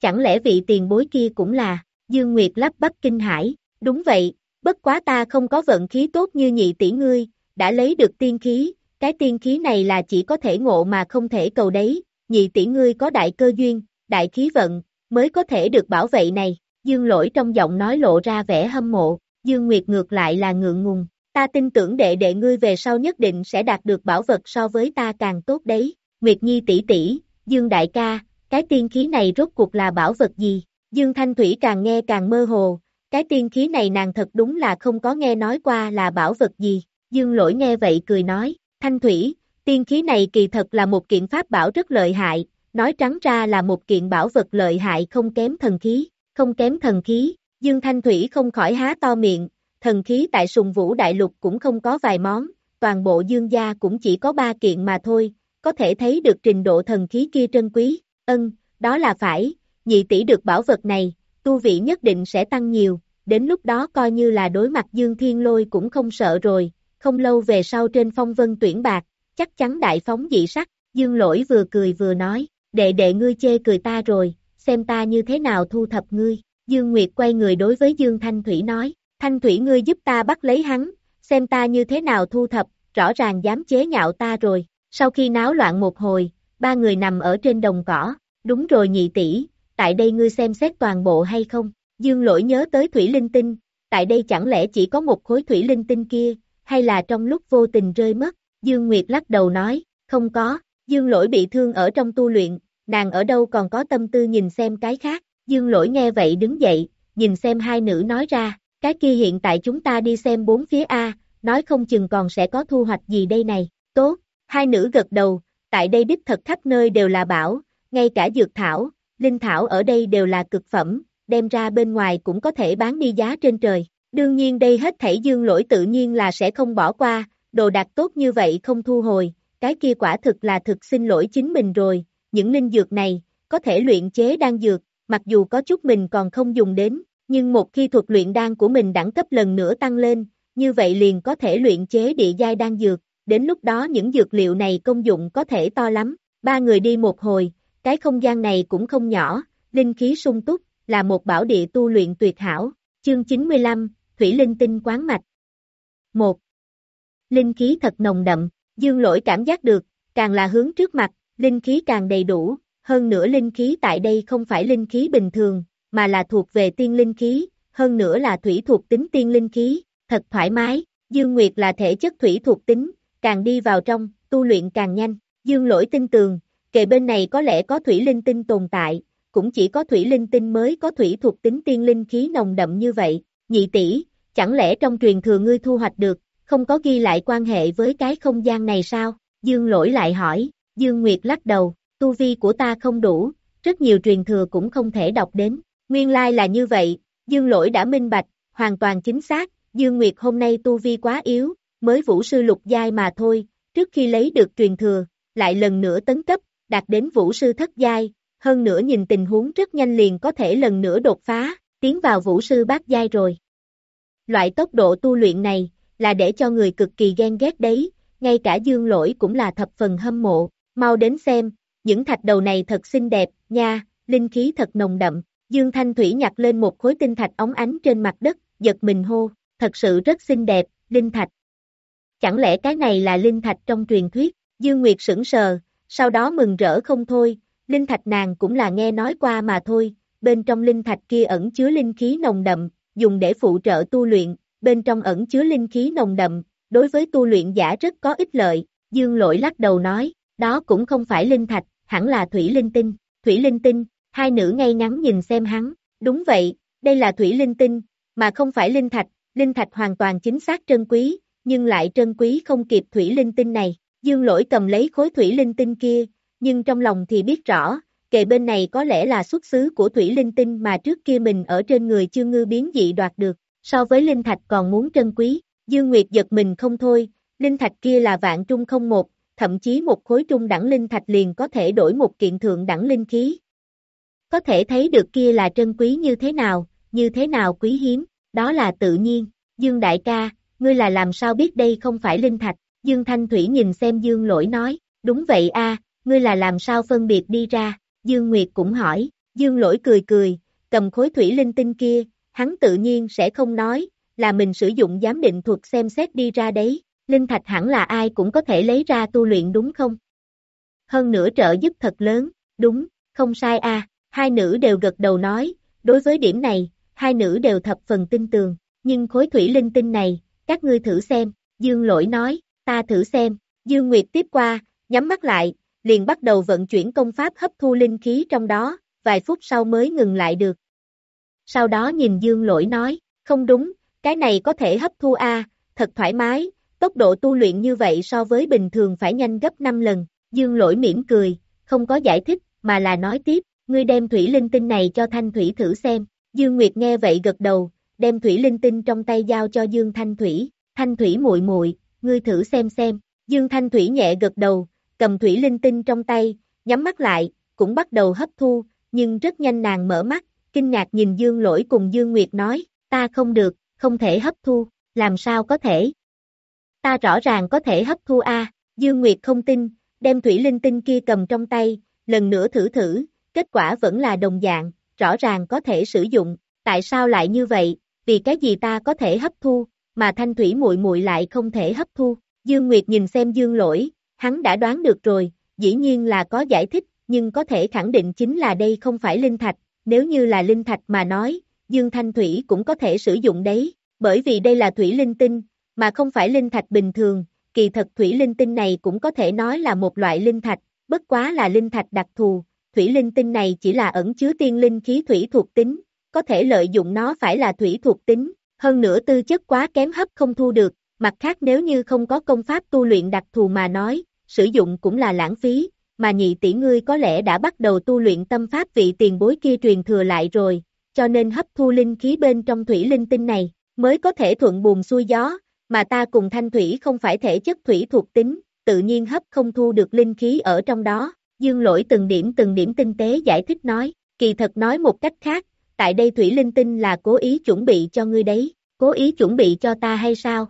Speaker 2: chẳng lẽ vị tiền bối kia cũng là, Dương Nguyệt lắp bắp kinh hải, đúng vậy, bất quá ta không có vận khí tốt như nhị tỷ ngươi, đã lấy được tiên khí, cái tiên khí này là chỉ có thể ngộ mà không thể cầu đấy, nhị tỷ ngươi có đại cơ duyên, đại khí vận, mới có thể được bảo vệ này, dương lỗi trong giọng nói lộ ra vẻ hâm mộ, dương nguyệt ngược lại là ngượng ngùng, ta tin tưởng đệ đệ ngươi về sau nhất định sẽ đạt được bảo vật so với ta càng tốt đấy, Nguyệt Nhi tỷ tỷ, Dương đại ca, cái tiên khí này rốt cuộc là bảo vật gì, Dương Thanh Thủy càng nghe càng mơ hồ, cái tiên khí này nàng thật đúng là không có nghe nói qua là bảo vật gì, Dương lỗi nghe vậy cười nói, Thanh Thủy, Tiên khí này kỳ thật là một kiện pháp bảo rất lợi hại, nói trắng ra là một kiện bảo vật lợi hại không kém thần khí, không kém thần khí, Dương Thanh Thủy không khỏi há to miệng, thần khí tại sùng vũ đại lục cũng không có vài món, toàn bộ dương gia cũng chỉ có ba kiện mà thôi, có thể thấy được trình độ thần khí kia trân quý, ân, đó là phải, nhị tỷ được bảo vật này, tu vị nhất định sẽ tăng nhiều, đến lúc đó coi như là đối mặt Dương Thiên Lôi cũng không sợ rồi, không lâu về sau trên phong vân tuyển bạc, chắc chắn đại phóng dị sắc, Dương Lỗi vừa cười vừa nói, đệ đệ ngươi chê cười ta rồi, xem ta như thế nào thu thập ngươi, Dương Nguyệt quay người đối với Dương Thanh Thủy nói, Thanh Thủy ngươi giúp ta bắt lấy hắn, xem ta như thế nào thu thập, rõ ràng dám chế nhạo ta rồi, sau khi náo loạn một hồi, ba người nằm ở trên đồng cỏ, đúng rồi nhị tỷ, tại đây ngươi xem xét toàn bộ hay không, Dương lỗi nhớ tới thủy linh tinh, tại đây chẳng lẽ chỉ có một khối thủy linh tinh kia, hay là trong lúc vô tình rơi mất, Dương Nguyệt lắc đầu nói, không có, Dương lỗi bị thương ở trong tu luyện, nàng ở đâu còn có tâm tư nhìn xem cái khác, Dương lỗi nghe vậy đứng dậy, nhìn xem hai nữ nói ra, cái kia hiện tại chúng ta đi xem bốn phía A, nói không chừng còn sẽ có thu hoạch gì đây này, tốt, hai nữ gật đầu, tại đây đích thật khắp nơi đều là bảo, ngay cả dược thảo, linh thảo ở đây đều là cực phẩm, đem ra bên ngoài cũng có thể bán đi giá trên trời. Đương nhiên đây hết thảy dương lỗi tự nhiên là sẽ không bỏ qua, đồ đạc tốt như vậy không thu hồi, cái kia quả thực là thực xin lỗi chính mình rồi, những linh dược này, có thể luyện chế đan dược, mặc dù có chút mình còn không dùng đến, nhưng một khi thuật luyện đan của mình đẳng cấp lần nữa tăng lên, như vậy liền có thể luyện chế địa giai đan dược, đến lúc đó những dược liệu này công dụng có thể to lắm. Ba người đi một hồi, cái không gian này cũng không nhỏ, linh khí sung túc, là một bảo địa tu luyện tuyệt hảo. Chương 95, Thủy Linh Tinh Quán Mạch 1. Linh khí thật nồng đậm, dương lỗi cảm giác được, càng là hướng trước mặt, linh khí càng đầy đủ, hơn nữa linh khí tại đây không phải linh khí bình thường, mà là thuộc về tiên linh khí, hơn nữa là thủy thuộc tính tiên linh khí, thật thoải mái, Dương Nguyệt là thể chất thủy thuộc tính, càng đi vào trong, tu luyện càng nhanh, Dương lỗi tin tường, kề bên này có lẽ có thủy linh tinh tồn tại, cũng chỉ có thủy linh tinh mới có thủy thuộc tính tiên linh khí nồng đậm như vậy, nhị tỷ, chẳng lẽ trong truyền thừa ngươi thu hoạch được, không có ghi lại quan hệ với cái không gian này sao? Dương lỗi lại hỏi, Dương Nguyệt lắc đầu, tu vi của ta không đủ, rất nhiều truyền thừa cũng không thể đọc đến, nguyên lai là như vậy, Dương lỗi đã minh bạch, hoàn toàn chính xác, Dương Nguyệt hôm nay tu vi quá yếu, mới vũ sư lục giai mà thôi, trước khi lấy được truyền thừa, lại lần nữa tấn cấp, đạt đến vũ sư thất giai, hơn nữa nhìn tình huống rất nhanh liền có thể lần nữa đột phá, tiến vào vũ sư bát giai rồi. Loại tốc độ tu luyện này, là để cho người cực kỳ ghen ghét đấy, ngay cả dương lỗi cũng là thập phần hâm mộ, mau đến xem, những thạch đầu này thật xinh đẹp, nha, linh khí thật nồng đậm, dương thanh thủy nhặt lên một khối tinh thạch ống ánh trên mặt đất, giật mình hô, thật sự rất xinh đẹp, linh thạch. Chẳng lẽ cái này là linh thạch trong truyền thuyết, Dương Nguyệt sững sờ, sau đó mừng rỡ không thôi, linh thạch nàng cũng là nghe nói qua mà thôi, bên trong linh thạch kia ẩn chứa linh khí nồng đậm, dùng để phụ trợ tu luyện, bên trong ẩn chứa linh khí nồng đậm, đối với tu luyện giả rất có ích lợi, Dương Lỗi lắc đầu nói, đó cũng không phải linh thạch, hẳn là thủy linh tinh, thủy linh tinh, hai nữ ngay ngắn nhìn xem hắn, đúng vậy, đây là thủy linh tinh, mà không phải linh thạch, linh thạch hoàn toàn chính xác trân quý, nhưng lại trân quý không kịp thủy linh tinh này. Dương lỗi cầm lấy khối thủy linh tinh kia, nhưng trong lòng thì biết rõ, kề bên này có lẽ là xuất xứ của thủy linh tinh mà trước kia mình ở trên người chưa ngư biến dị đoạt được, so với linh thạch còn muốn trân quý. Dương Nguyệt giật mình không thôi, linh thạch kia là vạn trung không một, thậm chí một khối trung đẳng linh thạch liền có thể đổi một kiện thượng đẳng linh khí. Có thể thấy được kia là trân quý như thế nào, như thế nào quý hiếm, đó là tự nhiên. Dương đại ca, ngươi là làm sao biết đây không phải linh thạch? Dương Thanh Thủy nhìn xem Dương lỗi nói, đúng vậy a, ngươi là làm sao phân biệt đi ra? Dương Nguyệt cũng hỏi, Dương lỗi cười cười, cầm khối thủy linh tinh kia, hắn tự nhiên sẽ không nói, là mình sử dụng giám định thuật xem xét đi ra đấy, linh thạch hẳn là ai cũng có thể lấy ra tu luyện đúng không? Hơn nữa trợ giúp thật lớn, đúng, không sai a, hai nữ đều gật đầu nói, đối với điểm này, hai nữ đều thập phần tin tường, nhưng khối thủy linh tinh này, các ngươi thử xem, Dương lỗi nói, ta thử xem, Dương Nguyệt tiếp qua, nhắm mắt lại, liền bắt đầu vận chuyển công pháp hấp thu linh khí trong đó, vài phút sau mới ngừng lại được. Sau đó nhìn Dương lỗi nói, không đúng, cái này có thể hấp thu A, thật thoải mái, tốc độ tu luyện như vậy so với bình thường phải nhanh gấp 5 lần, Dương lỗi mỉm cười, không có giải thích, mà là nói tiếp, ngươi đem thủy linh tinh này cho Thanh Thủy thử xem, Dương Nguyệt nghe vậy gật đầu, đem thủy linh tinh trong tay giao cho Dương Thanh Thủy, Thanh Thủy muội muội, ngươi thử xem xem, Dương Thanh Thủy nhẹ gật đầu, cầm thủy linh tinh trong tay, nhắm mắt lại, cũng bắt đầu hấp thu, nhưng rất nhanh nàng mở mắt, kinh ngạc nhìn Dương Lỗi cùng Dương Nguyệt nói, ta không được, không thể hấp thu, làm sao có thể? Ta rõ ràng có thể hấp thu A, Dương Nguyệt không tin, đem thủy linh tinh kia cầm trong tay, lần nữa thử thử, kết quả vẫn là đồng dạng, rõ ràng có thể sử dụng, tại sao lại như vậy, vì cái gì ta có thể hấp thu, mà thanh thủy muội muội lại không thể hấp thu, Dương Nguyệt nhìn xem Dương lỗi, hắn đã đoán được rồi, dĩ nhiên là có giải thích, nhưng có thể khẳng định chính là đây không phải linh thạch, nếu như là linh thạch mà nói, Dương Thanh Thủy cũng có thể sử dụng đấy, bởi vì đây là thủy linh tinh, mà không phải linh thạch bình thường, kỳ thật thủy linh tinh này cũng có thể nói là một loại linh thạch, bất quá là linh thạch đặc thù, thủy linh tinh này chỉ là ẩn chứa tiên linh khí thủy thuộc tính, có thể lợi dụng nó phải là thủy thuộc tính, hơn nữa tư chất quá kém hấp không thu được, mặt khác nếu như không có công pháp tu luyện đặc thù mà nói, sử dụng cũng là lãng phí, mà nhị tỷ ngươi có lẽ đã bắt đầu tu luyện tâm pháp vị tiền bối kia truyền thừa lại rồi, cho nên hấp thu linh khí bên trong thủy linh tinh này, mới có thể thuận buồm xuôi gió, mà ta cùng thanh thủy không phải thể chất thủy thuộc tính, tự nhiên hấp không thu được linh khí ở trong đó. Dương lỗi từng điểm từng điểm tinh tế giải thích nói, kỳ thật nói một cách khác, tại đây thủy linh tinh là cố ý chuẩn bị cho ngươi đấy, cố ý chuẩn bị cho ta hay sao?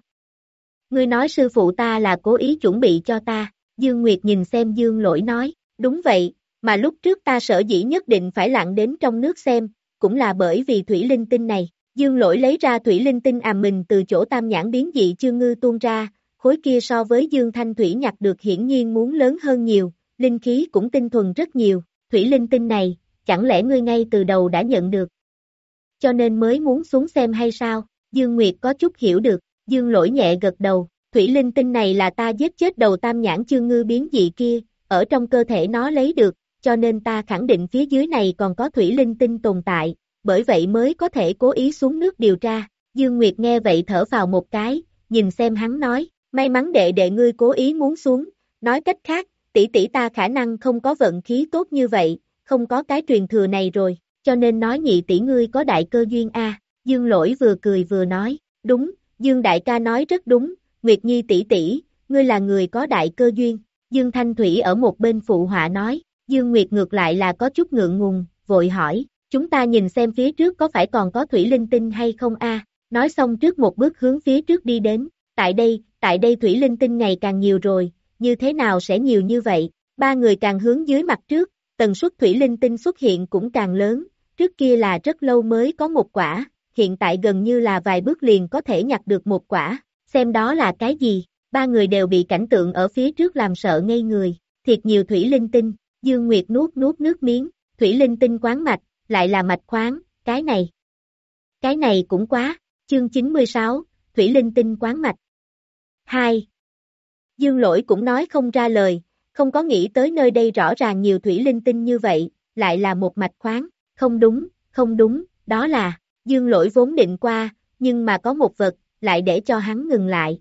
Speaker 2: Ngươi nói sư phụ ta là cố ý chuẩn bị cho ta, Dương Nguyệt nhìn xem Dương lỗi nói, đúng vậy, mà lúc trước ta sở dĩ nhất định phải lặn đến trong nước xem, cũng là bởi vì thủy linh tinh này. Dương lỗi lấy ra thủy linh tinh àm mình từ chỗ tam nhãn biến dị chương ngư tuôn ra, khối kia so với dương thanh thủy nhặt được hiển nhiên muốn lớn hơn nhiều, linh khí cũng tinh thuần rất nhiều, thủy linh tinh này, chẳng lẽ ngươi ngay từ đầu đã nhận được? Cho nên mới muốn xuống xem hay sao? Dương Nguyệt có chút hiểu được, Dương lỗi nhẹ gật đầu, thủy linh tinh này là ta giết chết đầu tam nhãn chương ngư biến dị kia, ở trong cơ thể nó lấy được, cho nên ta khẳng định phía dưới này còn có thủy linh tinh tồn tại, bởi vậy mới có thể cố ý xuống nước điều tra. Dương Nguyệt nghe vậy thở vào một cái, nhìn xem hắn nói, may mắn đệ đệ ngươi cố ý muốn xuống, nói cách khác, tỷ tỷ ta khả năng không có vận khí tốt như vậy, không có cái truyền thừa này rồi, cho nên nói nhị tỷ ngươi có đại cơ duyên a. Dương Lỗi vừa cười vừa nói, đúng, Dương đại ca nói rất đúng, Nguyệt Nhi tỷ tỷ, ngươi là người có đại cơ duyên. Dương Thanh Thủy ở một bên phụ họa nói, Dương Nguyệt ngược lại là có chút ngượng ngùng, vội hỏi, chúng ta nhìn xem phía trước có phải còn có thủy linh tinh hay không a? Nói xong trước một bước hướng phía trước đi đến, tại đây, tại đây thủy linh tinh ngày càng nhiều rồi, như thế nào sẽ nhiều như vậy? Ba người càng hướng dưới mặt trước, tần suất thủy linh tinh xuất hiện cũng càng lớn, trước kia là rất lâu mới có một quả, hiện tại gần như là vài bước liền có thể nhặt được một quả, xem đó là cái gì? Ba người đều bị cảnh tượng ở phía trước làm sợ ngây người, thiệt nhiều thủy linh tinh, Dương Nguyệt nuốt nuốt nước miếng, thủy linh tinh quán mạch, lại là mạch khoáng, cái này. Cái này cũng quá, chương 96, thủy linh tinh quán mạch. 2. Dương lỗi cũng nói không ra lời, không có nghĩ tới nơi đây rõ ràng nhiều thủy linh tinh như vậy, lại là một mạch khoáng, không đúng, không đúng, đó là, dương lỗi vốn định qua, nhưng mà có một vật, lại để cho hắn ngừng lại.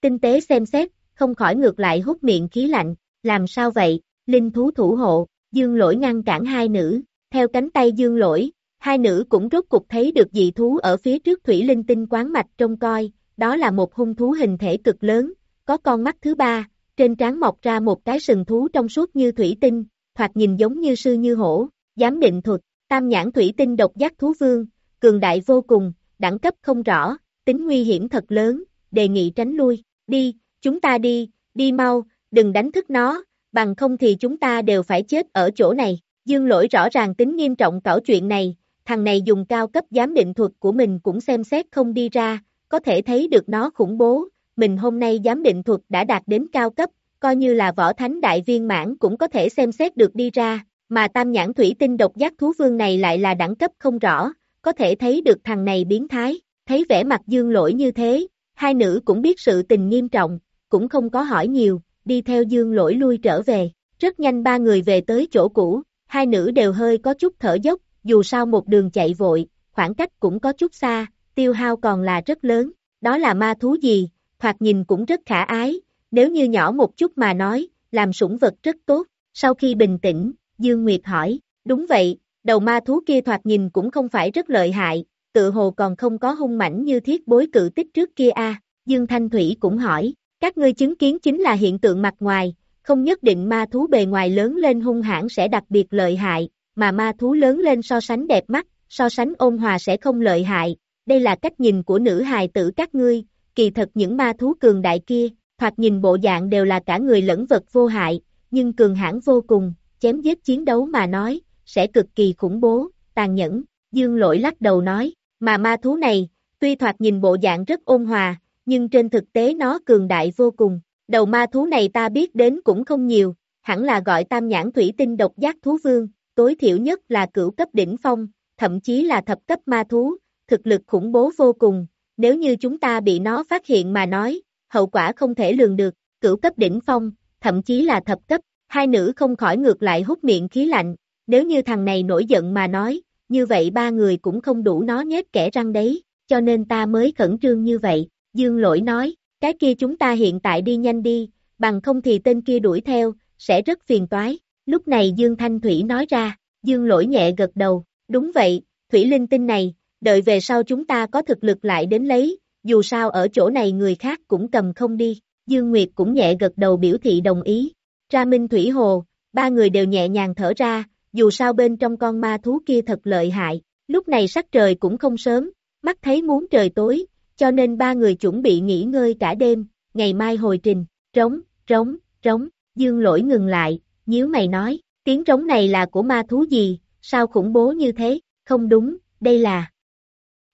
Speaker 2: Tinh tế xem xét, không khỏi ngược lại hút miệng khí lạnh, làm sao vậy, linh thú thủ hộ, dương lỗi ngăn cản hai nữ, theo cánh tay dương lỗi, hai nữ cũng rốt cục thấy được dị thú ở phía trước thủy linh tinh quán mạch trông coi, đó là một hung thú hình thể cực lớn, có con mắt thứ ba, trên trán mọc ra một cái sừng thú trong suốt như thủy tinh, thoạt nhìn giống như sư như hổ, giám định thuật, tam nhãn thủy tinh độc giác thú vương, cường đại vô cùng, đẳng cấp không rõ, tính nguy hiểm thật lớn, đề nghị tránh lui, đi, chúng ta đi, đi mau, đừng đánh thức nó, bằng không thì chúng ta đều phải chết ở chỗ này. Dương lỗi rõ ràng tính nghiêm trọng cảo chuyện này, thằng này dùng cao cấp giám định thuật của mình cũng xem xét không đi ra, có thể thấy được nó khủng bố, mình hôm nay giám định thuật đã đạt đến cao cấp, coi như là võ thánh đại viên mãn cũng có thể xem xét được đi ra, mà tam nhãn thủy tinh độc giác thú vương này lại là đẳng cấp không rõ, có thể thấy được thằng này biến thái, thấy vẻ mặt dương lỗi như thế, hai nữ cũng biết sự tình nghiêm trọng, cũng không có hỏi nhiều, đi theo dương lỗi lui trở về, rất nhanh ba người về tới chỗ cũ, hai nữ đều hơi có chút thở dốc, dù sao một đường chạy vội, khoảng cách cũng có chút xa, tiêu hao còn là rất lớn, đó là ma thú gì, thoạt nhìn cũng rất khả ái, nếu như nhỏ một chút mà nói, làm sủng vật rất tốt, sau khi bình tĩnh, Dương Nguyệt hỏi, đúng vậy, đầu ma thú kia thoạt nhìn cũng không phải rất lợi hại, tự hồ còn không có hung mảnh như thiết bối cự tích trước kia a. Dương Thanh Thủy cũng hỏi, các ngươi chứng kiến chính là hiện tượng mặt ngoài, không nhất định ma thú bề ngoài lớn lên hung hãn sẽ đặc biệt lợi hại, mà ma thú lớn lên so sánh đẹp mắt, so sánh ôn hòa sẽ không lợi hại, đây là cách nhìn của nữ hài tử các ngươi, kỳ thật những ma thú cường đại kia, thoạt nhìn bộ dạng đều là cả người lẫn vật vô hại, nhưng cường hãn vô cùng, chém giết chiến đấu mà nói, sẽ cực kỳ khủng bố, tàn nhẫn, dương lỗi lắc đầu nói, mà ma thú này, tuy thoạt nhìn bộ dạng rất ôn hòa, nhưng trên thực tế nó cường đại vô cùng, đầu ma thú này ta biết đến cũng không nhiều, hẳn là gọi tam nhãn thủy tinh độc giác thú vương, tối thiểu nhất là cửu cấp đỉnh phong, thậm chí là thập cấp ma thú, thực lực khủng bố vô cùng, nếu như chúng ta bị nó phát hiện mà nói, hậu quả không thể lường được, cửu cấp đỉnh phong, thậm chí là thập cấp, hai nữ không khỏi ngược lại hút miệng khí lạnh, nếu như thằng này nổi giận mà nói, như vậy ba người cũng không đủ nó nhét kẻ răng đấy, cho nên ta mới khẩn trương như vậy, dương lỗi nói, cái kia chúng ta hiện tại đi nhanh đi, bằng không thì tên kia đuổi theo, sẽ rất phiền toái, lúc này Dương Thanh Thủy nói ra, Dương lỗi nhẹ gật đầu, đúng vậy, Thủy linh tinh này, đợi về sau chúng ta có thực lực lại đến lấy, dù sao ở chỗ này người khác cũng cầm không đi, Dương Nguyệt cũng nhẹ gật đầu biểu thị đồng ý, ra Minh Thủy Hồ, ba người đều nhẹ nhàng thở ra, dù sao bên trong con ma thú kia thật lợi hại, lúc này sắc trời cũng không sớm, mắt thấy muốn trời tối, cho nên ba người chuẩn bị nghỉ ngơi cả đêm, ngày mai hồi trình, trống, trống, trống, dương lỗi ngừng lại, nhíu mày nói, tiếng trống này là của ma thú gì, sao khủng bố như thế, không đúng, đây là,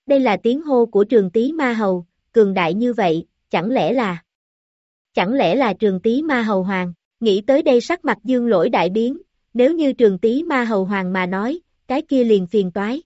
Speaker 2: đây là tiếng hô của trường tí ma hầu, cường đại như vậy, chẳng lẽ là, chẳng lẽ là trường tí ma hầu hoàng, nghĩ tới đây sắc mặt dương lỗi đại biến, nếu như trường tí ma hầu hoàng mà nói, cái kia liền phiền toái.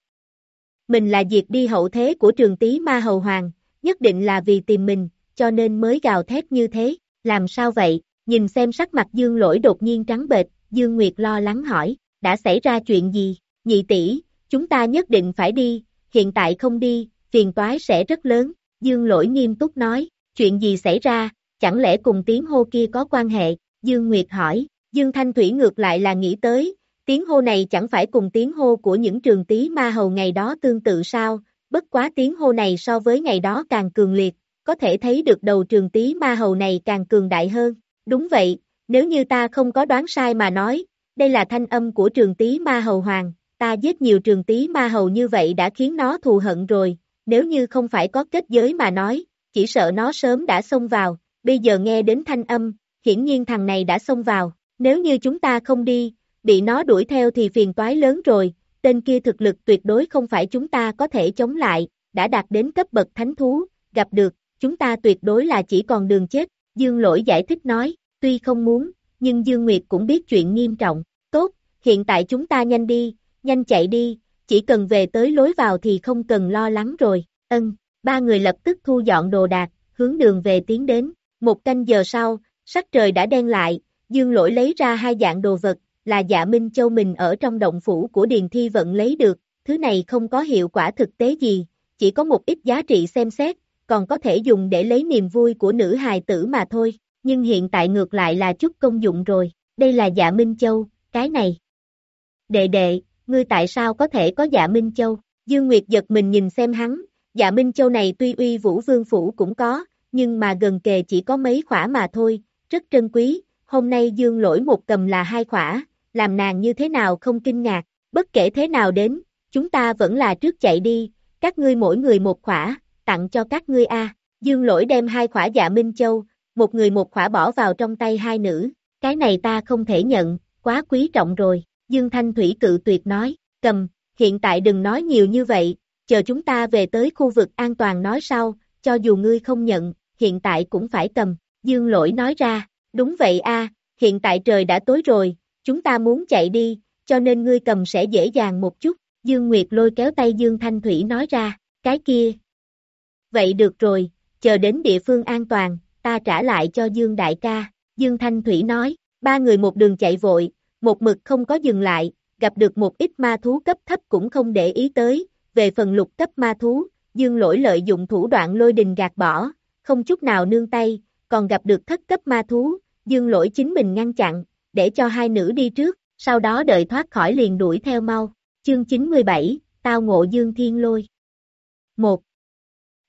Speaker 2: Mình là diệt đi hậu thế của trường tí ma hầu hoàng, nhất định là vì tìm mình, cho nên mới gào thét như thế, làm sao vậy, nhìn xem sắc mặt dương lỗi đột nhiên trắng bệch, dương Nguyệt lo lắng hỏi, đã xảy ra chuyện gì, nhị tỷ, chúng ta nhất định phải đi, hiện tại không đi, phiền toái sẽ rất lớn, dương lỗi nghiêm túc nói, chuyện gì xảy ra, chẳng lẽ cùng tiếng hô kia có quan hệ, dương Nguyệt hỏi, dương Thanh Thủy ngược lại là nghĩ tới, tiếng hô này chẳng phải cùng tiếng hô của những trường tí ma hầu ngày đó tương tự sao, bất quá tiếng hô này so với ngày đó càng cường liệt, có thể thấy được đầu trường tí ma hầu này càng cường đại hơn. Đúng vậy, nếu như ta không có đoán sai mà nói, đây là thanh âm của trường tí ma hầu hoàng, ta giết nhiều trường tí ma hầu như vậy đã khiến nó thù hận rồi, nếu như không phải có kết giới mà nói, chỉ sợ nó sớm đã xông vào, bây giờ nghe đến thanh âm, hiển nhiên thằng này đã xông vào, nếu như chúng ta không đi, bị nó đuổi theo thì phiền toái lớn rồi, tên kia thực lực tuyệt đối không phải chúng ta có thể chống lại, đã đạt đến cấp bậc thánh thú, gặp được, chúng ta tuyệt đối là chỉ còn đường chết, Dương Lỗi giải thích nói, tuy không muốn, nhưng Dương Nguyệt cũng biết chuyện nghiêm trọng, tốt, hiện tại chúng ta nhanh đi, nhanh chạy đi, chỉ cần về tới lối vào thì không cần lo lắng rồi, ân, ba người lập tức thu dọn đồ đạc, hướng đường về tiến đến, một canh giờ sau, sắc trời đã đen lại, Dương Lỗi lấy ra hai dạng đồ vật, là dạ Minh Châu mình ở trong động phủ của Điền Thi Vận lấy được, thứ này không có hiệu quả thực tế gì, chỉ có một ít giá trị xem xét, còn có thể dùng để lấy niềm vui của nữ hài tử mà thôi, nhưng hiện tại ngược lại là chút công dụng rồi, đây là dạ Minh Châu, cái này. Đệ đệ, ngươi tại sao có thể có dạ Minh Châu? Dương Nguyệt giật mình nhìn xem hắn, dạ Minh Châu này tuy uy vũ vương phủ cũng có, nhưng mà gần kề chỉ có mấy khỏa mà thôi, rất trân quý, hôm nay Dương lỗi một cầm là hai khỏa, làm nàng như thế nào không kinh ngạc, bất kể thế nào đến, chúng ta vẫn là trước chạy đi, các ngươi mỗi người một khỏa, tặng cho các ngươi a. Dương lỗi đem hai khỏa dạ Minh Châu, một người một khỏa bỏ vào trong tay hai nữ, cái này ta không thể nhận, quá quý trọng rồi, Dương Thanh Thủy cự tuyệt nói, cầm, hiện tại đừng nói nhiều như vậy, chờ chúng ta về tới khu vực an toàn nói sau, cho dù ngươi không nhận, hiện tại cũng phải cầm, Dương lỗi nói ra, đúng vậy a, hiện tại trời đã tối rồi, chúng ta muốn chạy đi, cho nên ngươi cầm sẽ dễ dàng một chút, Dương Nguyệt lôi kéo tay Dương Thanh Thủy nói ra, cái kia. Vậy được rồi, chờ đến địa phương an toàn, ta trả lại cho Dương Đại ca, Dương Thanh Thủy nói, ba người một đường chạy vội, một mực không có dừng lại, gặp được một ít ma thú cấp thấp cũng không để ý tới, về phần lục cấp ma thú, Dương lỗi lợi dụng thủ đoạn lôi đình gạt bỏ, không chút nào nương tay, còn gặp được thất cấp ma thú, Dương lỗi chính mình ngăn chặn, để cho hai nữ đi trước, sau đó đợi thoát khỏi liền đuổi theo mau. Chương 97, Tao ngộ Dương Thiên Lôi 1.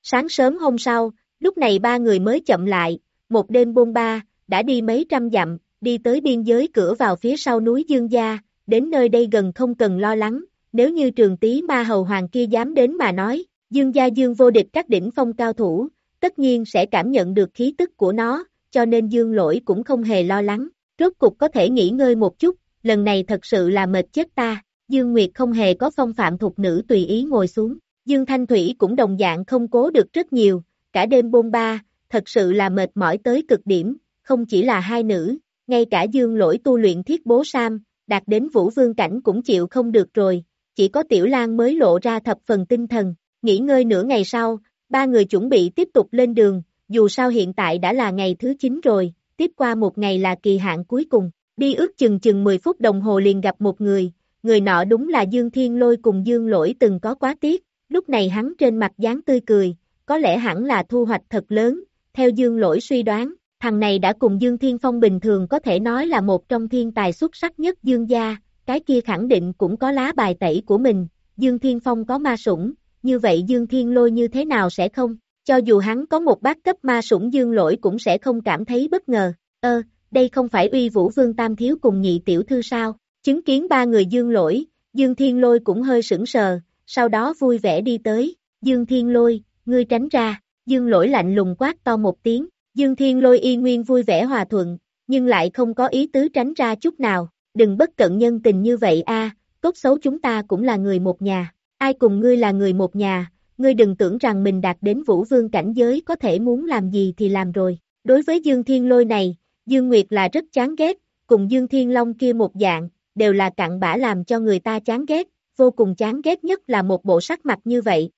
Speaker 2: Sáng sớm hôm sau, lúc này ba người mới chậm lại, một đêm bôn ba, đã đi mấy trăm dặm, đi tới biên giới cửa vào phía sau núi Dương Gia, đến nơi đây gần không cần lo lắng, nếu như trường tí ma hầu hoàng kia dám đến mà nói, dương gia dương vô địch các đỉnh phong cao thủ, tất nhiên sẽ cảm nhận được khí tức của nó, cho nên dương lỗi cũng không hề lo lắng, rốt cục có thể nghỉ ngơi một chút, lần này thật sự là mệt chết ta, Dương Nguyệt không hề có phong phạm thuộc nữ tùy ý ngồi xuống, Dương Thanh Thủy cũng đồng dạng không cố được rất nhiều, cả đêm bôn ba, thật sự là mệt mỏi tới cực điểm, không chỉ là hai nữ, ngay cả Dương lỗi tu luyện thiết bố Sam, đạt đến vũ vương cảnh cũng chịu không được rồi, chỉ có Tiểu Lan mới lộ ra thập phần tinh thần, nghỉ ngơi nửa ngày sau, ba người chuẩn bị tiếp tục lên đường, dù sao hiện tại đã là ngày thứ 9 rồi, tiếp qua một ngày là kỳ hạn cuối cùng, đi ước chừng chừng 10 phút đồng hồ liền gặp một người, người nọ đúng là Dương Thiên Lôi cùng Dương Lỗi từng có quá tiếc, lúc này hắn trên mặt dáng tươi cười, có lẽ hẳn là thu hoạch thật lớn, theo Dương Lỗi suy đoán, thằng này đã cùng Dương Thiên Phong bình thường có thể nói là một trong thiên tài xuất sắc nhất Dương gia, cái kia khẳng định cũng có lá bài tẩy của mình, Dương Thiên Phong có ma sủng, như vậy Dương Thiên Lôi như thế nào sẽ không, cho dù hắn có một bát cấp ma sủng Dương Lỗi cũng sẽ không cảm thấy bất ngờ, ơ, đây không phải uy vũ vương tam thiếu cùng nhị tiểu thư sao, chứng kiến ba người Dương Lỗi, Dương Thiên Lôi cũng hơi sững sờ, sau đó vui vẻ đi tới, Dương Thiên Lôi, ngươi tránh ra, Dương Lỗi lạnh lùng quát to một tiếng, Dương Thiên Lôi y nguyên vui vẻ hòa thuận, nhưng lại không có ý tứ tránh ra chút nào, đừng bất cận nhân tình như vậy a, tốt xấu chúng ta cũng là người một nhà, ai cùng ngươi là người một nhà, ngươi đừng tưởng rằng mình đạt đến vũ vương cảnh giới có thể muốn làm gì thì làm rồi, đối với Dương Thiên Lôi này, Dương Nguyệt là rất chán ghét, cùng Dương Thiên Long kia một dạng, đều là cặn bã làm cho người ta chán ghét, vô cùng chán ghét nhất là một bộ sắc mặt như vậy.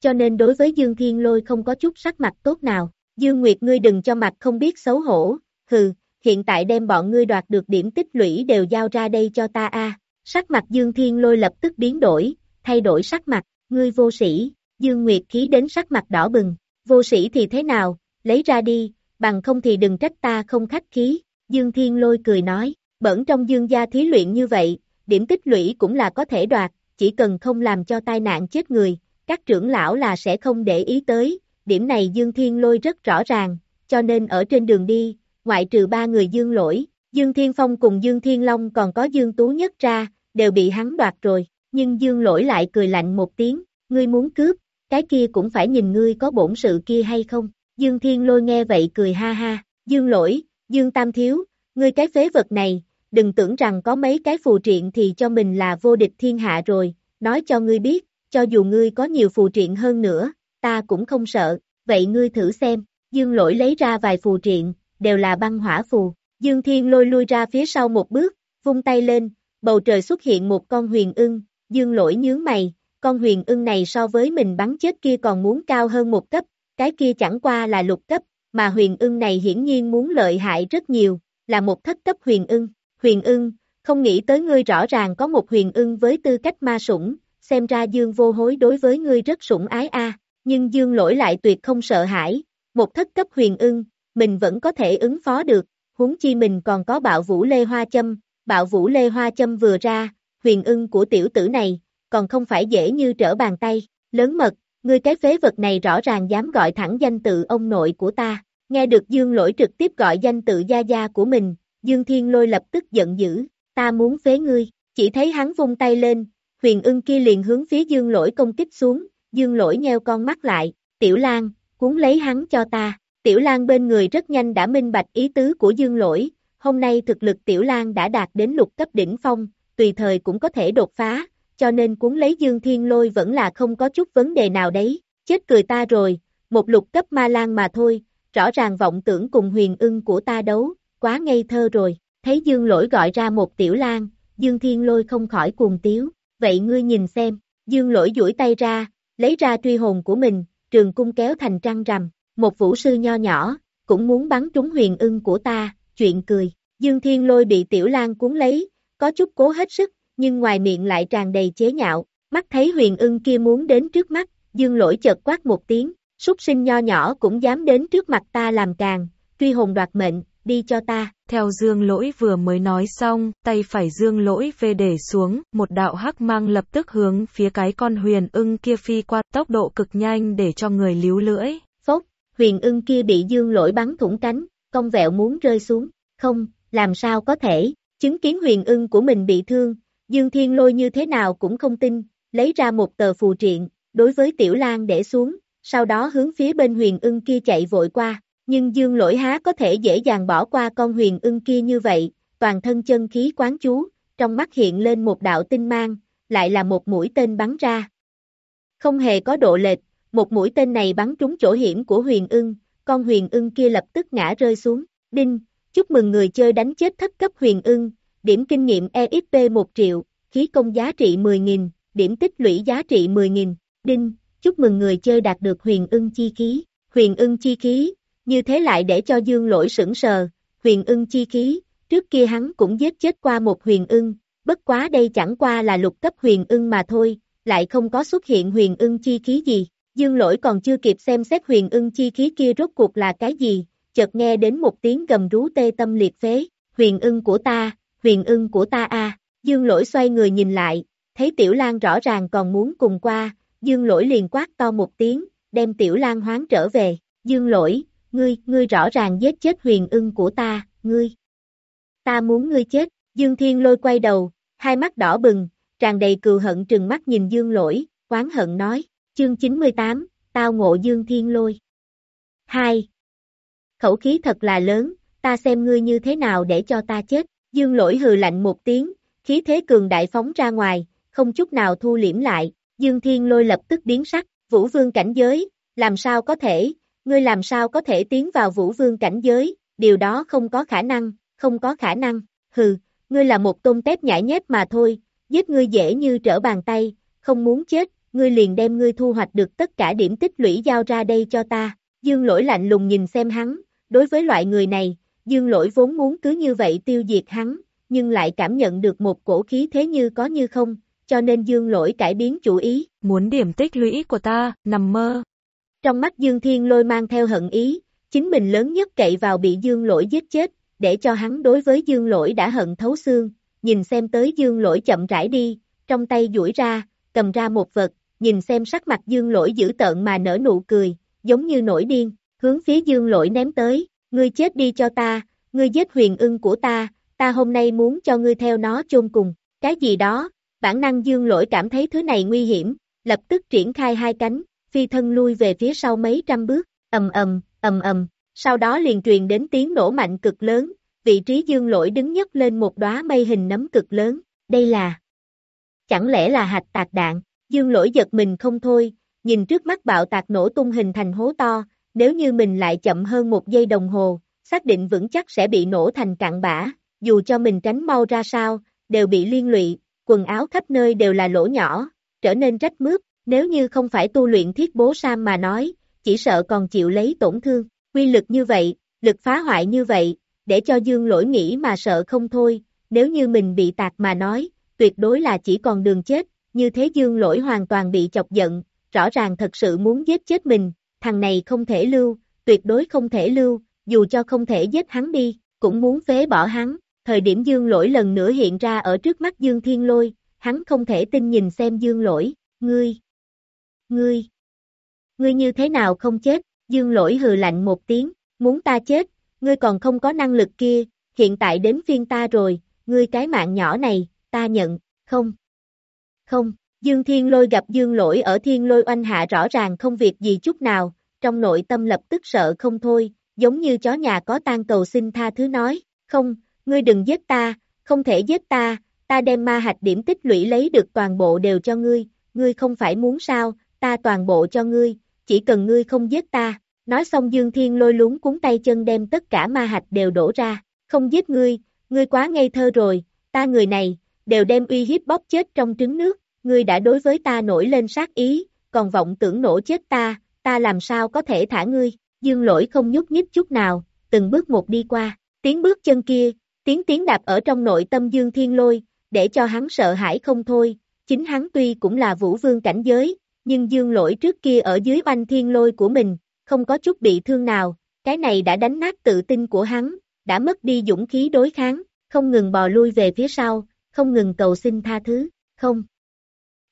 Speaker 2: Cho nên đối với Dương Thiên Lôi không có chút sắc mặt tốt nào, Dương Nguyệt ngươi đừng cho mặt không biết xấu hổ, hừ, hiện tại đem bọn ngươi đoạt được điểm tích lũy đều giao ra đây cho ta a. Sắc mặt Dương Thiên Lôi lập tức biến đổi, thay đổi sắc mặt, ngươi vô sĩ, Dương Nguyệt khí đến sắc mặt đỏ bừng, vô sĩ thì thế nào, lấy ra đi, bằng không thì đừng trách ta không khách khí, Dương Thiên Lôi cười nói, bẩn trong dương gia thí luyện như vậy, điểm tích lũy cũng là có thể đoạt, chỉ cần không làm cho tai nạn chết người, các trưởng lão là sẽ không để ý tới, điểm này Dương Thiên Lôi rất rõ ràng, cho nên ở trên đường đi, ngoại trừ ba người Dương Lỗi, Dương Thiên Phong cùng Dương Thiên Long còn có Dương Tú Nhất ra, đều bị hắn đoạt rồi, nhưng Dương Lỗi lại cười lạnh một tiếng, ngươi muốn cướp, cái kia cũng phải nhìn ngươi có bổn sự kia hay không, Dương Thiên Lôi nghe vậy cười ha ha, Dương Lỗi, Dương Tam Thiếu, ngươi cái phế vật này, đừng tưởng rằng có mấy cái phù triện thì cho mình là vô địch thiên hạ rồi, nói cho ngươi biết, cho dù ngươi có nhiều phù triện hơn nữa, ta cũng không sợ, vậy ngươi thử xem, dương lỗi lấy ra vài phù triện, đều là băng hỏa phù, dương thiên lôi lui ra phía sau một bước, vung tay lên, bầu trời xuất hiện một con huyền ưng, dương lỗi nhướng mày, con huyền ưng này so với mình bắn chết kia còn muốn cao hơn một cấp, cái kia chẳng qua là lục cấp, mà huyền ưng này hiển nhiên muốn lợi hại rất nhiều, là một thất cấp huyền ưng. Huyền ưng, không nghĩ tới ngươi rõ ràng có một huyền ưng với tư cách ma sủng, xem ra dương vô hối đối với ngươi rất sủng ái a, nhưng dương lỗi lại tuyệt không sợ hãi, một thất cấp huyền ưng, mình vẫn có thể ứng phó được, huống chi mình còn có bạo vũ lê hoa châm, bạo vũ lê hoa châm vừa ra, huyền ưng của tiểu tử này, còn không phải dễ như trở bàn tay, lớn mật, ngươi cái phế vật này rõ ràng dám gọi thẳng danh tự ông nội của ta, nghe được dương lỗi trực tiếp gọi danh tự gia gia của mình, Dương Thiên Lôi lập tức giận dữ, ta muốn phế ngươi, chỉ thấy hắn vung tay lên, huyền ưng kia liền hướng phía Dương Lỗi công kích xuống, Dương Lỗi nheo con mắt lại, Tiểu lang, cuốn lấy hắn cho ta, Tiểu lang bên người rất nhanh đã minh bạch ý tứ của Dương Lỗi, hôm nay thực lực Tiểu lang đã đạt đến lục cấp đỉnh phong, tùy thời cũng có thể đột phá, cho nên cuốn lấy Dương Thiên Lôi vẫn là không có chút vấn đề nào đấy, chết cười ta rồi, một lục cấp ma lan mà thôi, rõ ràng vọng tưởng cùng huyền ưng của ta đấu, quá ngây thơ rồi, thấy Dương lỗi gọi ra một tiểu lan, Dương Thiên Lôi không khỏi cuồng tiếu, vậy ngươi nhìn xem, Dương lỗi duỗi tay ra, lấy ra truy hồn của mình, trường cung kéo thành trăng rằm, một vũ sư nho nhỏ, cũng muốn bắn trúng huyền ưng của ta, chuyện cười, Dương Thiên Lôi bị tiểu lan cuốn lấy, có chút cố hết sức, nhưng ngoài miệng lại tràn đầy chế nhạo, mắt thấy huyền ưng kia muốn đến trước mắt, Dương lỗi chợt quát một tiếng, súc sinh nho nhỏ cũng dám đến trước mặt ta làm càng, truy hồn đoạt mệnh, đi cho ta.
Speaker 3: Theo dương lỗi vừa mới nói xong, tay phải dương lỗi về để xuống, một đạo hắc mang lập tức hướng phía cái con huyền ưng kia phi qua tốc độ cực nhanh để cho người líu lưỡi.
Speaker 2: Phốc, huyền ưng kia bị dương lỗi bắn thủng cánh, cong vẹo muốn rơi xuống, không, làm sao có thể, Chứng kiến huyền ưng của mình bị thương, Dương Thiên Lôi như thế nào cũng không tin, lấy ra một tờ phù triện, đối với Tiểu Lan để xuống, sau đó hướng phía bên huyền ưng kia chạy vội qua, nhưng Dương Lỗi há có thể dễ dàng bỏ qua con huyền ưng kia như vậy, toàn thân chân khí quán chú, trong mắt hiện lên một đạo tinh mang, lại là một mũi tên bắn ra. Không hề có độ lệch, một mũi tên này bắn trúng chỗ hiểm của huyền ưng, con huyền ưng kia lập tức ngã rơi xuống, đinh, chúc mừng người chơi đánh chết thất cấp huyền ưng, điểm kinh nghiệm EXP 1 triệu, khí công giá trị 10.000, điểm tích lũy giá trị 10.000, đinh, chúc mừng người chơi đạt được huyền ưng chi khí, huyền ưng chi khí, như thế lại để cho dương lỗi sững sờ, huyền ưng chi khí, trước kia hắn cũng giết chết qua một huyền ưng, bất quá đây chẳng qua là lục cấp huyền ưng mà thôi, lại không có xuất hiện huyền ưng chi khí gì, dương lỗi còn chưa kịp xem xét huyền ưng chi khí kia rốt cuộc là cái gì, chợt nghe đến một tiếng gầm rú tê tâm liệt phế, huyền ưng của ta, huyền ưng của ta a dương lỗi xoay người nhìn lại, thấy tiểu lang rõ ràng còn muốn cùng qua, dương lỗi liền quát to một tiếng, đem tiểu lang hoán trở về, dương lỗi, ngươi, ngươi rõ ràng giết chết huyền ưng của ta, ngươi. Ta muốn ngươi chết, Dương Thiên lôi quay đầu, hai mắt đỏ bừng, tràn đầy cừu hận trừng mắt nhìn Dương lỗi, quán hận nói, chương 98, tao ngộ Dương Thiên lôi. 2. Khẩu khí thật là lớn, ta xem ngươi như thế nào để cho ta chết, Dương lỗi hừ lạnh một tiếng, khí thế cường đại phóng ra ngoài, không chút nào thu liễm lại, Dương Thiên lôi lập tức biến sắc, vũ vương cảnh giới, làm sao có thể, ngươi làm sao có thể tiến vào vũ vương cảnh giới, điều đó không có khả năng, không có khả năng, hừ, ngươi là một tôm tép nhãi nhép mà thôi, giết ngươi dễ như trở bàn tay, không muốn chết, ngươi liền đem ngươi thu hoạch được tất cả điểm tích lũy giao ra đây cho ta, dương lỗi lạnh lùng nhìn xem hắn, đối với loại người này, dương lỗi vốn muốn cứ như vậy tiêu diệt hắn, nhưng lại cảm nhận được một cổ khí thế như có như không, cho nên dương lỗi cải biến chủ ý.
Speaker 3: Muốn điểm tích lũy của ta, nằm mơ.
Speaker 2: Trong mắt Dương Thiên Lôi mang theo hận ý, chính mình lớn nhất cậy vào bị Dương Lỗi giết chết, để cho hắn đối với Dương Lỗi đã hận thấu xương, nhìn xem tới Dương Lỗi chậm rãi đi, trong tay duỗi ra, cầm ra một vật, nhìn xem sắc mặt Dương Lỗi dữ tợn mà nở nụ cười, giống như nổi điên, hướng phía Dương Lỗi ném tới, ngươi chết đi cho ta, ngươi giết huyền ưng của ta, ta hôm nay muốn cho ngươi theo nó chôn cùng, cái gì đó, bản năng Dương Lỗi cảm thấy thứ này nguy hiểm, lập tức triển khai hai cánh, phi thân lui về phía sau mấy trăm bước, ầm ầm, ầm ầm, sau đó liền truyền đến tiếng nổ mạnh cực lớn, vị trí dương lỗi đứng nhấc lên một đóa mây hình nấm cực lớn, đây là Chẳng lẽ là hạch tạc đạn, dương lỗi giật mình không thôi, nhìn trước mắt bạo tạc nổ tung hình thành hố to, nếu như mình lại chậm hơn một giây đồng hồ, xác định vững chắc sẽ bị nổ thành cạn bã, dù cho mình tránh mau ra sao, đều bị liên lụy, quần áo khắp nơi đều là lỗ nhỏ, trở nên rách mướp, nếu như không phải tu luyện thiết bố Sam mà nói, chỉ sợ còn chịu lấy tổn thương, quy lực như vậy, lực phá hoại như vậy, để cho dương lỗi nghĩ mà sợ không thôi, nếu như mình bị tạc mà nói, tuyệt đối là chỉ còn đường chết, như thế dương lỗi hoàn toàn bị chọc giận, rõ ràng thật sự muốn giết chết mình, thằng này không thể lưu, tuyệt đối không thể lưu, dù cho không thể giết hắn đi, cũng muốn phế bỏ hắn, thời điểm dương lỗi lần nữa hiện ra ở trước mắt dương thiên lôi, hắn không thể tin nhìn xem dương lỗi, ngươi, ngươi, ngươi như thế nào không chết, dương lỗi hừ lạnh một tiếng, muốn ta chết, ngươi còn không có năng lực kia, hiện tại đến phiên ta rồi, ngươi cái mạng nhỏ này, ta nhận, không, không, dương thiên lôi gặp dương lỗi ở thiên lôi oanh hạ rõ ràng không việc gì chút nào, trong nội tâm lập tức sợ không thôi, giống như chó nhà có tan cầu xin tha thứ nói, không, ngươi đừng giết ta, không thể giết ta, ta đem ma hạch điểm tích lũy lấy được toàn bộ đều cho ngươi, ngươi không phải muốn sao, ta toàn bộ cho ngươi, chỉ cần ngươi không giết ta. Nói xong Dương Thiên lôi lúng cuốn tay chân đem tất cả ma hạch đều đổ ra, không giết ngươi, ngươi quá ngây thơ rồi, ta người này, đều đem uy hiếp bóp chết trong trứng nước, ngươi đã đối với ta nổi lên sát ý, còn vọng tưởng nổ chết ta, ta làm sao có thể thả ngươi, dương lỗi không nhúc nhích chút nào, từng bước một đi qua, tiếng bước chân kia, tiếng tiếng đạp ở trong nội tâm dương thiên lôi, để cho hắn sợ hãi không thôi, chính hắn tuy cũng là vũ vương cảnh giới, nhưng dương lỗi trước kia ở dưới oanh thiên lôi của mình, không có chút bị thương nào, cái này đã đánh nát tự tin của hắn, đã mất đi dũng khí đối kháng, không ngừng bò lui về phía sau, không ngừng cầu xin tha thứ, không,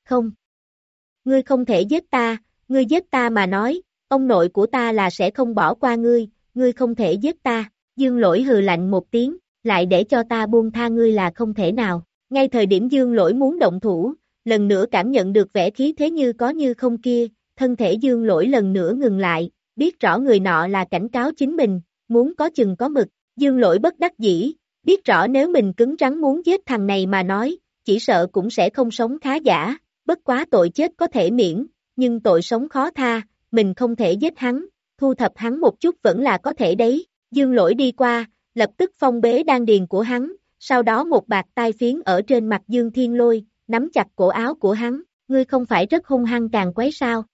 Speaker 2: không, ngươi không thể giết ta, ngươi giết ta mà nói, ông nội của ta là sẽ không bỏ qua ngươi, ngươi không thể giết ta, dương lỗi hừ lạnh một tiếng, lại để cho ta buông tha ngươi là không thể nào. Ngay thời điểm dương lỗi muốn động thủ, lần nữa cảm nhận được vẻ khí thế như có như không kia, thân thể dương lỗi lần nữa ngừng lại, biết rõ người nọ là cảnh cáo chính mình, muốn có chừng có mực, dương lỗi bất đắc dĩ, biết rõ nếu mình cứng rắn muốn giết thằng này mà nói, chỉ sợ cũng sẽ không sống khá giả, bất quá tội chết có thể miễn, nhưng tội sống khó tha, mình không thể giết hắn, thu thập hắn một chút vẫn là có thể đấy, dương lỗi đi qua, lập tức phong bế đan điền của hắn, sau đó một bạc tai phiến ở trên mặt dương thiên lôi, nắm chặt cổ áo của hắn, ngươi không phải rất hung hăng càng quấy sao.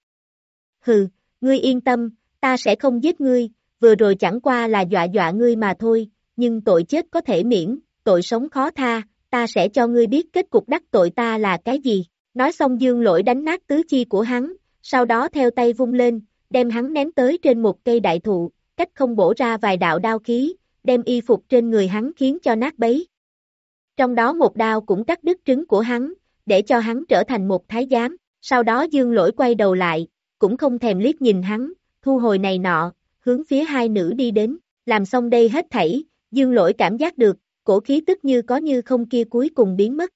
Speaker 2: Hừ, ngươi yên tâm, ta sẽ không giết ngươi, vừa rồi chẳng qua là dọa dọa ngươi mà thôi, nhưng tội chết có thể miễn, tội sống khó tha, ta sẽ cho ngươi biết kết cục đắc tội ta là cái gì. Nói xong dương lỗi đánh nát tứ chi của hắn, sau đó theo tay vung lên, đem hắn ném tới trên một cây đại thụ, cách không bổ ra vài đạo đao khí, đem y phục trên người hắn khiến cho nát bấy. Trong đó một đao cũng cắt đứt trứng của hắn, để cho hắn trở thành một thái giám, sau đó dương lỗi quay đầu lại, cũng không thèm liếc nhìn hắn, thu hồi này nọ, hướng phía hai nữ đi đến, làm xong đây hết thảy, dương lỗi cảm giác được, cổ khí tức như có như không kia cuối cùng biến mất.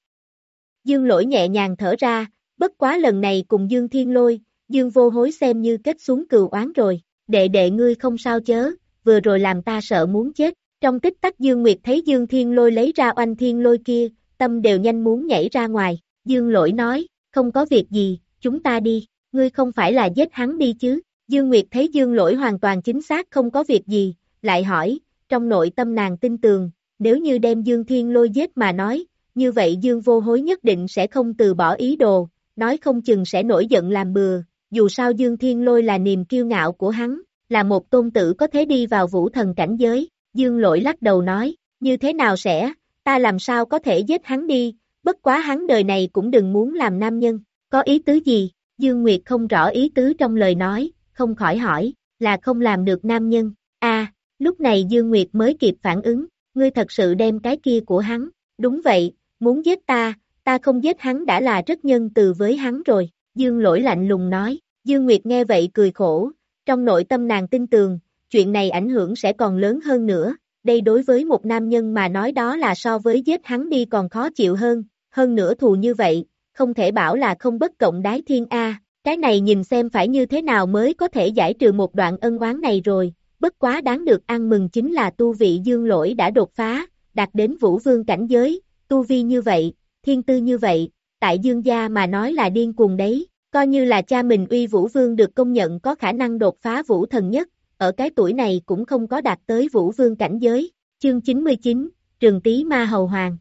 Speaker 2: Dương lỗi nhẹ nhàng thở ra, bất quá lần này cùng Dương Thiên Lôi, Dương vô hối xem như kết xuống cừu oán rồi, đệ đệ ngươi không sao chớ, vừa rồi làm ta sợ muốn chết, trong tích tắc Dương Nguyệt thấy Dương Thiên Lôi lấy ra oanh thiên lôi kia, tâm đều nhanh muốn nhảy ra ngoài, Dương lỗi nói, không có việc gì, chúng ta đi, ngươi không phải là giết hắn đi chứ, Dương Nguyệt thấy Dương lỗi hoàn toàn chính xác không có việc gì, lại hỏi, trong nội tâm nàng tin tường, nếu như đem Dương Thiên lôi giết mà nói, như vậy Dương vô hối nhất định sẽ không từ bỏ ý đồ, nói không chừng sẽ nổi giận làm bừa, dù sao Dương Thiên lôi là niềm kiêu ngạo của hắn, là một tôn tử có thể đi vào vũ thần cảnh giới, Dương lỗi lắc đầu nói, như thế nào sẽ, ta làm sao có thể giết hắn đi, bất quá hắn đời này cũng đừng muốn làm nam nhân, có ý tứ gì, Dương Nguyệt không rõ ý tứ trong lời nói, không khỏi hỏi, là không làm được nam nhân, a lúc này Dương Nguyệt mới kịp phản ứng, ngươi thật sự đem cái kia của hắn, đúng vậy, muốn giết ta, ta không giết hắn đã là rất nhân từ với hắn rồi, Dương lỗi lạnh lùng nói, Dương Nguyệt nghe vậy cười khổ, trong nội tâm nàng tin tường, chuyện này ảnh hưởng sẽ còn lớn hơn nữa, đây đối với một nam nhân mà nói đó là so với giết hắn đi còn khó chịu hơn, hơn nữa thù như vậy, không thể bảo là không bất cộng đái thiên A, cái này nhìn xem phải như thế nào mới có thể giải trừ một đoạn ân oán này rồi, bất quá đáng được ăn mừng chính là tu vị dương lỗi đã đột phá, đạt đến vũ vương cảnh giới, tu vi như vậy, thiên tư như vậy, tại dương gia mà nói là điên cuồng đấy, coi như là cha mình uy vũ vương được công nhận có khả năng đột phá vũ thần nhất, ở cái tuổi này cũng không có đạt tới vũ vương cảnh giới, chương 99, trường tí ma hầu hoàng.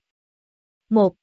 Speaker 2: 1.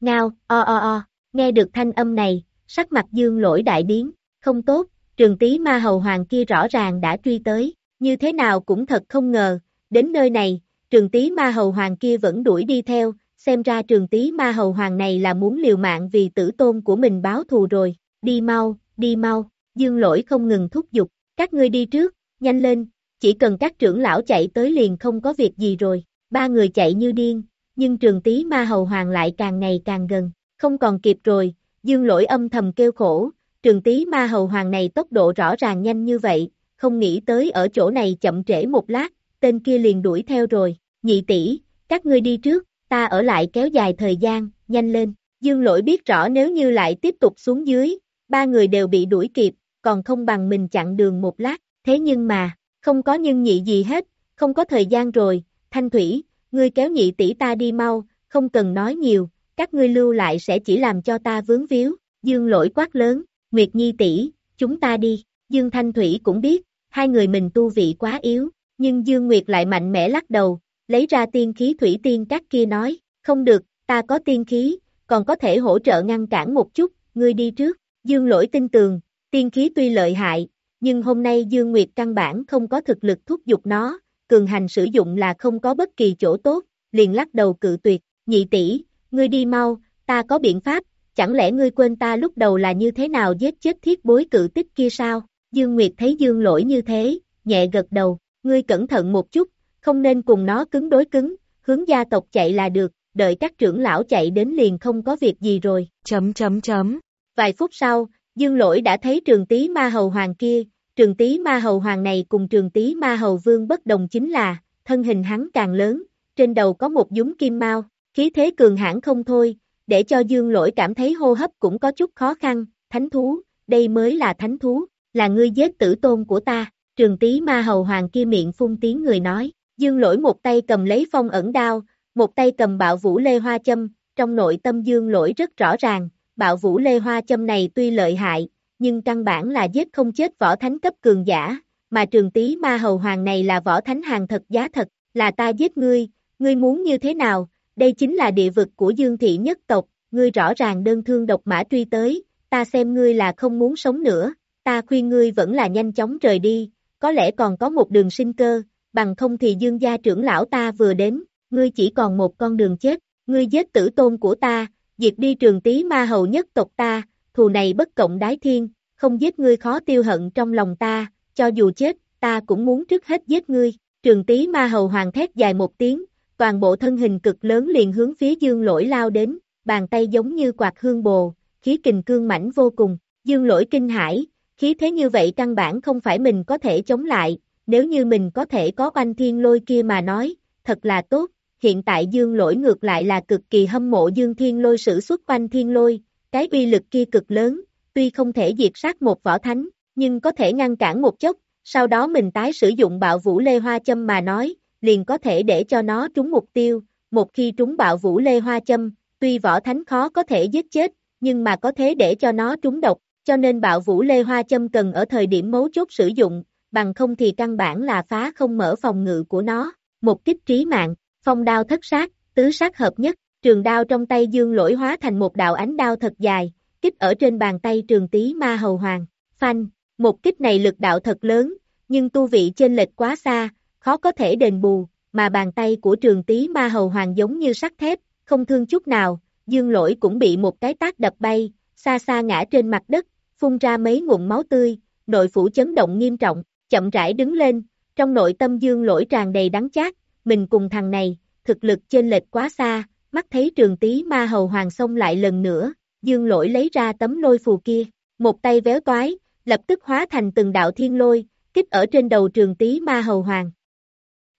Speaker 2: Ngao, o o o, nghe được thanh âm này, sắc mặt dương lỗi đại biến, không tốt, trường tí ma hầu hoàng kia rõ ràng đã truy tới, như thế nào cũng thật không ngờ, đến nơi này, trường tí ma hầu hoàng kia vẫn đuổi đi theo, xem ra trường tí ma hầu hoàng này là muốn liều mạng vì tử tôn của mình báo thù rồi, đi mau, đi mau, dương lỗi không ngừng thúc giục, các ngươi đi trước, nhanh lên, chỉ cần các trưởng lão chạy tới liền không có việc gì rồi, ba người chạy như điên, nhưng trường tí ma hầu hoàng lại càng ngày càng gần, không còn kịp rồi, dương lỗi âm thầm kêu khổ, trường tí ma hầu hoàng này tốc độ rõ ràng nhanh như vậy, không nghĩ tới ở chỗ này chậm trễ một lát, tên kia liền đuổi theo rồi, nhị tỷ, các ngươi đi trước, ta ở lại kéo dài thời gian, nhanh lên, dương lỗi biết rõ nếu như lại tiếp tục xuống dưới, ba người đều bị đuổi kịp, còn không bằng mình chặn đường một lát, thế nhưng mà, không có nhân nhị gì hết, không có thời gian rồi, thanh thủy, ngươi kéo nhị tỷ ta đi mau, không cần nói nhiều, các ngươi lưu lại sẽ chỉ làm cho ta vướng víu, dương lỗi quát lớn, Nguyệt Nhi tỷ, chúng ta đi, Dương Thanh Thủy cũng biết, hai người mình tu vị quá yếu, nhưng Dương Nguyệt lại mạnh mẽ lắc đầu, lấy ra tiên khí thủy tiên các kia nói, không được, ta có tiên khí, còn có thể hỗ trợ ngăn cản một chút, ngươi đi trước, Dương lỗi tin tường, tiên khí tuy lợi hại, nhưng hôm nay Dương Nguyệt căn bản không có thực lực thúc giục nó, cường hành sử dụng là không có bất kỳ chỗ tốt, liền lắc đầu cự tuyệt, nhị tỷ, ngươi đi mau, ta có biện pháp, chẳng lẽ ngươi quên ta lúc đầu là như thế nào giết chết thiết bối cự tích kia sao? Dương Nguyệt thấy Dương lỗi như thế, nhẹ gật đầu, ngươi cẩn thận một chút, không nên cùng nó cứng đối cứng, hướng gia tộc chạy là được, đợi các trưởng lão chạy đến liền không có việc gì rồi.
Speaker 3: Chấm chấm chấm.
Speaker 2: Vài phút sau, Dương lỗi đã thấy trường tí ma hầu hoàng kia, trường tí ma hầu hoàng này cùng trường tí ma hầu vương bất đồng chính là, thân hình hắn càng lớn, trên đầu có một dúng kim mau, khí thế cường hãn không thôi, để cho dương lỗi cảm thấy hô hấp cũng có chút khó khăn, thánh thú, đây mới là thánh thú, là ngươi giết tử tôn của ta, trường tí ma hầu hoàng kia miệng phun tiếng người nói, dương lỗi một tay cầm lấy phong ẩn đao, một tay cầm bạo vũ lê hoa châm, trong nội tâm dương lỗi rất rõ ràng, bạo vũ lê hoa châm này tuy lợi hại, nhưng căn bản là giết không chết võ thánh cấp cường giả, mà trường tí ma hầu hoàng này là võ thánh hàng thật giá thật, là ta giết ngươi, ngươi muốn như thế nào, đây chính là địa vực của dương thị nhất tộc, ngươi rõ ràng đơn thương độc mã truy tới, ta xem ngươi là không muốn sống nữa, ta khuyên ngươi vẫn là nhanh chóng rời đi, có lẽ còn có một đường sinh cơ, bằng không thì dương gia trưởng lão ta vừa đến, ngươi chỉ còn một con đường chết, ngươi giết tử tôn của ta, diệt đi trường tí ma hầu nhất tộc ta, thù này bất cộng đái thiên, không giết ngươi khó tiêu hận trong lòng ta, cho dù chết, ta cũng muốn trước hết giết ngươi, trường tí ma hầu hoàng thét dài một tiếng, toàn bộ thân hình cực lớn liền hướng phía dương lỗi lao đến, bàn tay giống như quạt hương bồ, khí kình cương mảnh vô cùng, dương lỗi kinh hãi, khí thế như vậy căn bản không phải mình có thể chống lại, nếu như mình có thể có oanh thiên lôi kia mà nói, thật là tốt, hiện tại dương lỗi ngược lại là cực kỳ hâm mộ dương thiên lôi sử xuất oanh thiên lôi, cái uy lực kia cực lớn, tuy không thể diệt sát một võ thánh, nhưng có thể ngăn cản một chốc, sau đó mình tái sử dụng bạo vũ lê hoa châm mà nói, liền có thể để cho nó trúng mục tiêu, một khi trúng bạo vũ lê hoa châm, tuy võ thánh khó có thể giết chết, nhưng mà có thế để cho nó trúng độc, cho nên bạo vũ lê hoa châm cần ở thời điểm mấu chốt sử dụng, bằng không thì căn bản là phá không mở phòng ngự của nó, một kích trí mạng, phong đao thất sát, tứ sát hợp nhất, trường đao trong tay dương lỗi hóa thành một đạo ánh đao thật dài, kích ở trên bàn tay trường tí ma hầu hoàng, phanh, một kích này lực đạo thật lớn, nhưng tu vị trên lệch quá xa, khó có thể đền bù, mà bàn tay của trường tí ma hầu hoàng giống như sắt thép, không thương chút nào, dương lỗi cũng bị một cái tác đập bay, xa xa ngã trên mặt đất, phun ra mấy ngụm máu tươi, nội phủ chấn động nghiêm trọng, chậm rãi đứng lên, trong nội tâm dương lỗi tràn đầy đắng chát, mình cùng thằng này, thực lực trên lệch quá xa, mắt thấy trường tí ma hầu hoàng xông lại lần nữa, dương lỗi lấy ra tấm lôi phù kia, một tay véo toái, lập tức hóa thành từng đạo thiên lôi, kích ở trên đầu trường tí ma hầu hoàng.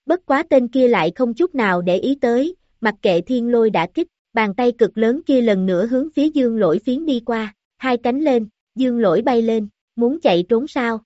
Speaker 2: Bất quá tên kia lại không chút nào để ý tới, mặc kệ thiên lôi đã kích, bàn tay cực lớn kia lần nữa hướng phía dương lỗi phiến đi qua, hai cánh lên, dương lỗi bay lên, muốn chạy trốn sao?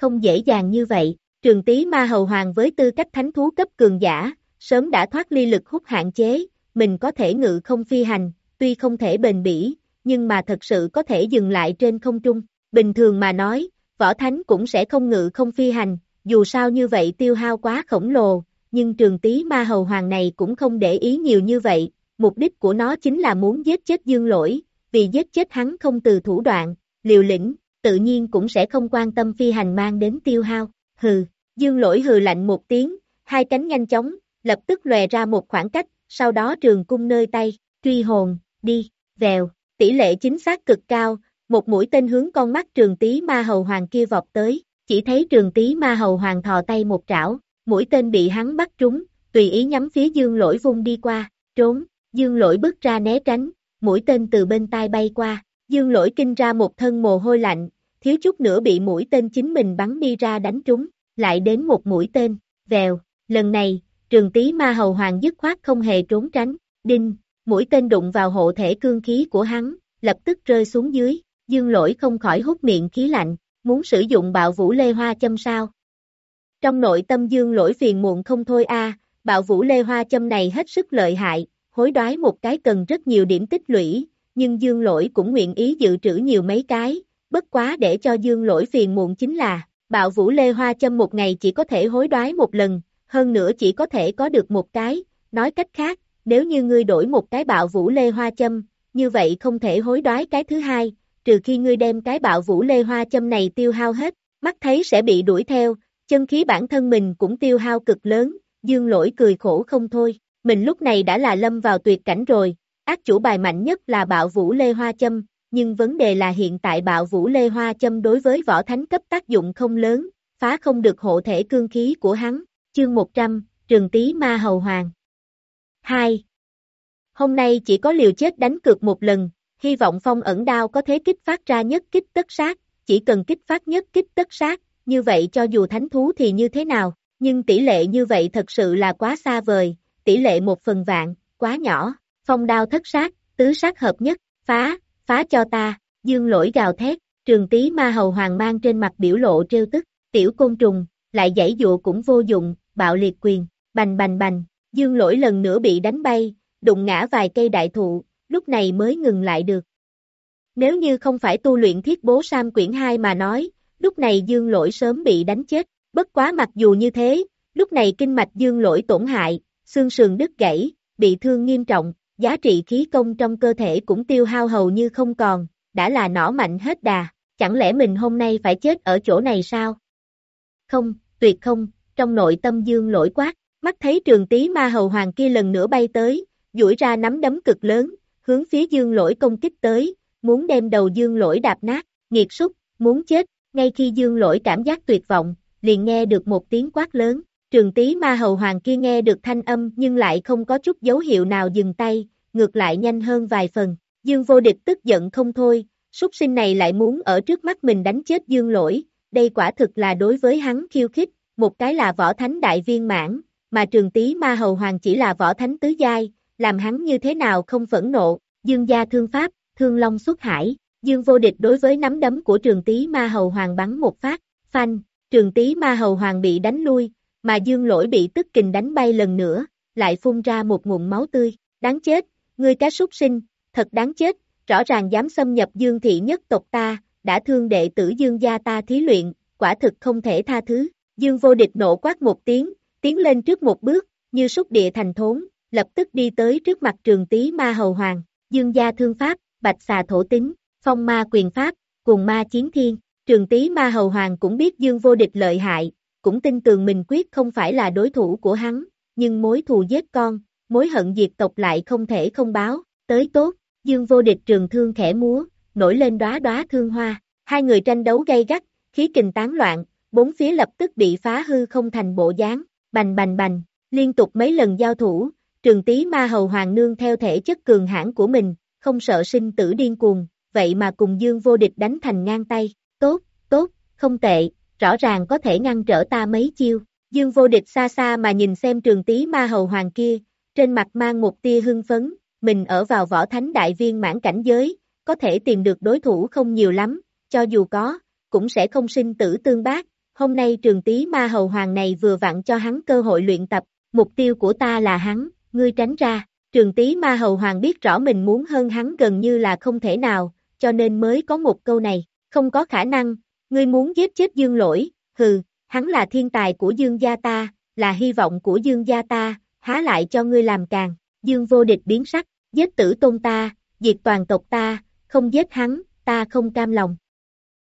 Speaker 2: Không dễ dàng như vậy, trường tí ma hầu hoàng với tư cách thánh thú cấp cường giả, sớm đã thoát ly lực hút hạn chế, mình có thể ngự không phi hành, tuy không thể bền bỉ, nhưng mà thật sự có thể dừng lại trên không trung. Bình thường mà nói, võ thánh cũng sẽ không ngự không phi hành, dù sao như vậy tiêu hao quá khổng lồ, nhưng trường tí ma hầu hoàng này cũng không để ý nhiều như vậy, mục đích của nó chính là muốn giết chết dương lỗi, vì giết chết hắn không từ thủ đoạn, liều lĩnh, tự nhiên cũng sẽ không quan tâm phi hành mang đến tiêu hao, hừ, dương lỗi hừ lạnh một tiếng, hai cánh nhanh chóng, lập tức lòe ra một khoảng cách, sau đó trường cung nơi tay, truy hồn, đi, vèo, tỷ lệ chính xác cực cao, một mũi tên hướng con mắt trường tí ma hầu hoàng kia vọt tới, chỉ thấy trường tí ma hầu hoàng thò tay một trảo, mũi tên bị hắn bắt trúng, tùy ý nhắm phía dương lỗi vung đi qua, trốn, dương lỗi bước ra né tránh, mũi tên từ bên tai bay qua, dương lỗi kinh ra một thân mồ hôi lạnh, thiếu chút nữa bị mũi tên chính mình bắn đi ra đánh trúng, lại đến một mũi tên, vèo, lần này, trường tí ma hầu hoàng dứt khoát không hề trốn tránh, đinh, mũi tên đụng vào hộ thể cương khí của hắn, lập tức rơi xuống dưới, dương lỗi không khỏi hút miệng khí lạnh, muốn sử dụng bạo vũ lê hoa châm sao. Trong nội tâm dương lỗi phiền muộn không thôi a bạo vũ lê hoa châm này hết sức lợi hại, hối đoái một cái cần rất nhiều điểm tích lũy, nhưng dương lỗi cũng nguyện ý dự trữ nhiều mấy cái, bất quá để cho dương lỗi phiền muộn chính là, bạo vũ lê hoa châm một ngày chỉ có thể hối đoái một lần, hơn nữa chỉ có thể có được một cái, nói cách khác, nếu như ngươi đổi một cái bạo vũ lê hoa châm, như vậy không thể hối đoái cái thứ hai, trừ khi ngươi đem cái bạo vũ lê hoa châm này tiêu hao hết, mắt thấy sẽ bị đuổi theo, chân khí bản thân mình cũng tiêu hao cực lớn, dương lỗi cười khổ không thôi, mình lúc này đã là lâm vào tuyệt cảnh rồi, ác chủ bài mạnh nhất là bạo vũ lê hoa châm, nhưng vấn đề là hiện tại bạo vũ lê hoa châm đối với võ thánh cấp tác dụng không lớn, phá không được hộ thể cương khí của hắn, chương 100, trường tí ma hầu hoàng. 2. Hôm nay chỉ có liều chết đánh cược một lần, hy vọng phong ẩn đao có thế kích phát ra nhất kích tất sát, chỉ cần kích phát nhất kích tất sát, như vậy cho dù thánh thú thì như thế nào, nhưng tỷ lệ như vậy thật sự là quá xa vời, tỷ lệ một phần vạn, quá nhỏ, phong đao thất sát, tứ sát hợp nhất, phá, phá cho ta, dương lỗi gào thét, trường tí ma hầu hoàng mang trên mặt biểu lộ trêu tức, tiểu côn trùng, lại giải dụ cũng vô dụng, bạo liệt quyền, bành bành bành, dương lỗi lần nữa bị đánh bay, đụng ngã vài cây đại thụ, lúc này mới ngừng lại được. Nếu như không phải tu luyện thiết bố Sam quyển 2 mà nói, lúc này dương lỗi sớm bị đánh chết, bất quá mặc dù như thế, lúc này kinh mạch dương lỗi tổn hại, xương sườn đứt gãy, bị thương nghiêm trọng, giá trị khí công trong cơ thể cũng tiêu hao hầu như không còn, đã là nỏ mạnh hết đà, chẳng lẽ mình hôm nay phải chết ở chỗ này sao? Không, tuyệt không, trong nội tâm dương lỗi quát, mắt thấy trường tí ma hầu hoàng kia lần nữa bay tới, duỗi ra nắm đấm cực lớn, hướng phía dương lỗi công kích tới, muốn đem đầu dương lỗi đạp nát, nghiệt súc, muốn chết, ngay khi dương lỗi cảm giác tuyệt vọng, liền nghe được một tiếng quát lớn, trường tí ma hầu hoàng kia nghe được thanh âm nhưng lại không có chút dấu hiệu nào dừng tay, ngược lại nhanh hơn vài phần, dương vô địch tức giận không thôi, súc sinh này lại muốn ở trước mắt mình đánh chết dương lỗi, đây quả thực là đối với hắn khiêu khích, một cái là võ thánh đại viên mãn, mà trường tí ma hầu hoàng chỉ là võ thánh tứ giai, làm hắn như thế nào không phẫn nộ, dương gia thương pháp, thương long xuất hải, dương vô địch đối với nắm đấm của trường tí ma hầu hoàng bắn một phát, phanh, trường tí ma hầu hoàng bị đánh lui, mà dương lỗi bị tức kình đánh bay lần nữa, lại phun ra một nguồn máu tươi, đáng chết, ngươi cá súc sinh, thật đáng chết, rõ ràng dám xâm nhập dương thị nhất tộc ta, đã thương đệ tử dương gia ta thí luyện, quả thực không thể tha thứ, dương vô địch nộ quát một tiếng, tiến lên trước một bước, như xúc địa thành thốn, lập tức đi tới trước mặt trường tí ma hầu hoàng, dương gia thương pháp, bạch xà thổ tính, phong ma quyền pháp, cùng ma chiến thiên, trường tí ma hầu hoàng cũng biết dương vô địch lợi hại, cũng tin tưởng mình quyết không phải là đối thủ của hắn, nhưng mối thù giết con, mối hận diệt tộc lại không thể không báo, tới tốt, dương vô địch trường thương khẽ múa, nổi lên đóa đóa thương hoa, hai người tranh đấu gay gắt, khí kình tán loạn, bốn phía lập tức bị phá hư không thành bộ dáng, bành bành bành, liên tục mấy lần giao thủ, trường tí ma hầu hoàng nương theo thể chất cường hãn của mình, không sợ sinh tử điên cuồng, vậy mà cùng dương vô địch đánh thành ngang tay, tốt, tốt, không tệ, rõ ràng có thể ngăn trở ta mấy chiêu, dương vô địch xa xa mà nhìn xem trường tí ma hầu hoàng kia, trên mặt mang một tia hưng phấn, mình ở vào võ thánh đại viên mãn cảnh giới, có thể tìm được đối thủ không nhiều lắm, cho dù có, cũng sẽ không sinh tử tương bác, hôm nay trường tí ma hầu hoàng này vừa vặn cho hắn cơ hội luyện tập, mục tiêu của ta là hắn, ngươi tránh ra, trường tí ma hầu hoàng biết rõ mình muốn hơn hắn gần như là không thể nào, cho nên mới có một câu này, không có khả năng, ngươi muốn giết chết dương lỗi, hừ, hắn là thiên tài của dương gia ta, là hy vọng của dương gia ta, há lại cho ngươi làm càng, dương vô địch biến sắc, giết tử tôn ta, diệt toàn tộc ta, không giết hắn, ta không cam lòng.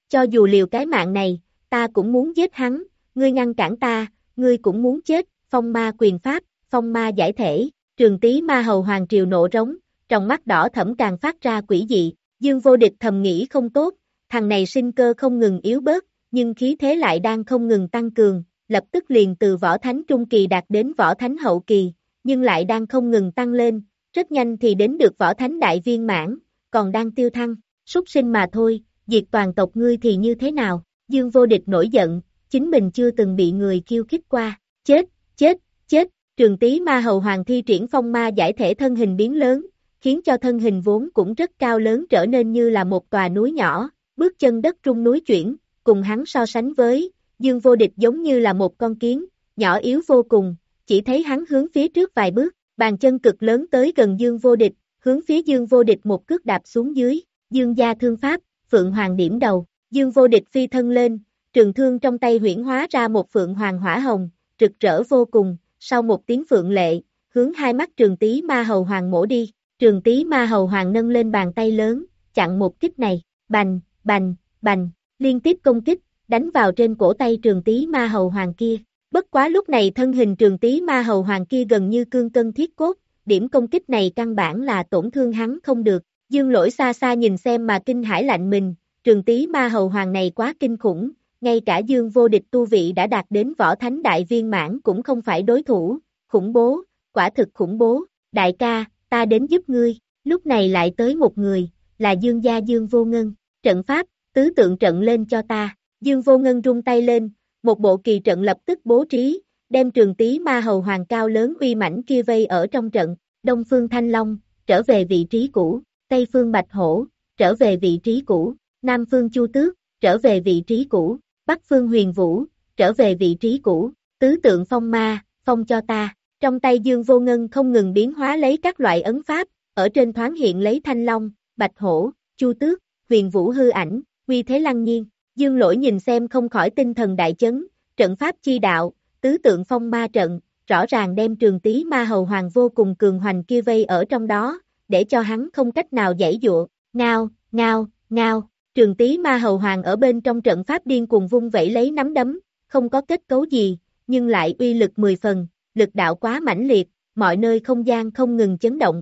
Speaker 2: Cho dù liều cái mạng này, ta cũng muốn giết hắn, ngươi ngăn cản ta, ngươi cũng muốn chết, phong ma quyền pháp, phong ma giải thể, trường tí ma hầu hoàng triều nộ rống, trong mắt đỏ thẫm càng phát ra quỷ dị, dương vô địch thầm nghĩ không tốt, thằng này sinh cơ không ngừng yếu bớt, nhưng khí thế lại đang không ngừng tăng cường, lập tức liền từ võ thánh trung kỳ đạt đến võ thánh hậu kỳ, nhưng lại đang không ngừng tăng lên, rất nhanh thì đến được võ thánh đại viên mãn, còn đang tiêu thăng, súc sinh mà thôi, diệt toàn tộc ngươi thì như thế nào, dương vô địch nổi giận, chính mình chưa từng bị người khiêu khích qua, chết, chết, chết, trường tí ma hầu hoàng thi triển phong ma giải thể thân hình biến lớn, khiến cho thân hình vốn cũng rất cao lớn trở nên như là một tòa núi nhỏ, bước chân đất trung núi chuyển, cùng hắn so sánh với, dương vô địch giống như là một con kiến, nhỏ yếu vô cùng, chỉ thấy hắn hướng phía trước vài bước, bàn chân cực lớn tới gần dương vô địch, hướng phía dương vô địch một cước đạp xuống dưới, dương gia thương pháp, phượng hoàng điểm đầu, dương vô địch phi thân lên, trường thương trong tay huyển hóa ra một phượng hoàng hỏa hồng, rực rỡ vô cùng, sau một tiếng phượng lệ, hướng hai mắt trường tí ma hầu hoàng mổ đi, trường tí ma hầu hoàng nâng lên bàn tay lớn, chặn một kích này, bành, bành, bành, liên tiếp công kích, đánh vào trên cổ tay trường tí ma hầu hoàng kia. Bất quá lúc này thân hình trường tí ma hầu hoàng kia gần như cương cân thiết cốt, điểm công kích này căn bản là tổn thương hắn không được. Dương lỗi xa xa nhìn xem mà kinh hải lạnh mình, trường tí ma hầu hoàng này quá kinh khủng, ngay cả dương vô địch tu vị đã đạt đến võ thánh đại viên mãn cũng không phải đối thủ, khủng bố, quả thực khủng bố, đại ca, ta đến giúp ngươi, lúc này lại tới một người, là dương gia dương vô ngân, trận pháp, tứ tượng trận lên cho ta, dương vô ngân rung tay lên, một bộ kỳ trận lập tức bố trí, đem trường tí ma hầu hoàng cao lớn uy mãnh kia vây ở trong trận, Đông Phương Thanh Long, trở về vị trí cũ, Tây Phương Bạch Hổ, trở về vị trí cũ, Nam Phương Chu Tước, trở về vị trí cũ, Bắc Phương Huyền Vũ, trở về vị trí cũ, tứ tượng phong ma, phong cho ta, trong tay Dương Vô Ngân không ngừng biến hóa lấy các loại ấn pháp, ở trên thoáng hiện lấy thanh long, bạch hổ, chu tước, huyền vũ hư ảnh, uy thế lăng nhiên, Dương lỗi nhìn xem không khỏi tinh thần đại chấn, trận pháp chi đạo, tứ tượng phong ma trận, rõ ràng đem trường tí ma hầu hoàng vô cùng cường hoành kia vây ở trong đó, để cho hắn không cách nào giải dụa, ngao, ngao, ngao, trường tí ma hầu hoàng ở bên trong trận pháp điên cuồng vung vẫy lấy nắm đấm, không có kết cấu gì, nhưng lại uy lực 10 phần, lực đạo quá mãnh liệt, mọi nơi không gian không ngừng chấn động.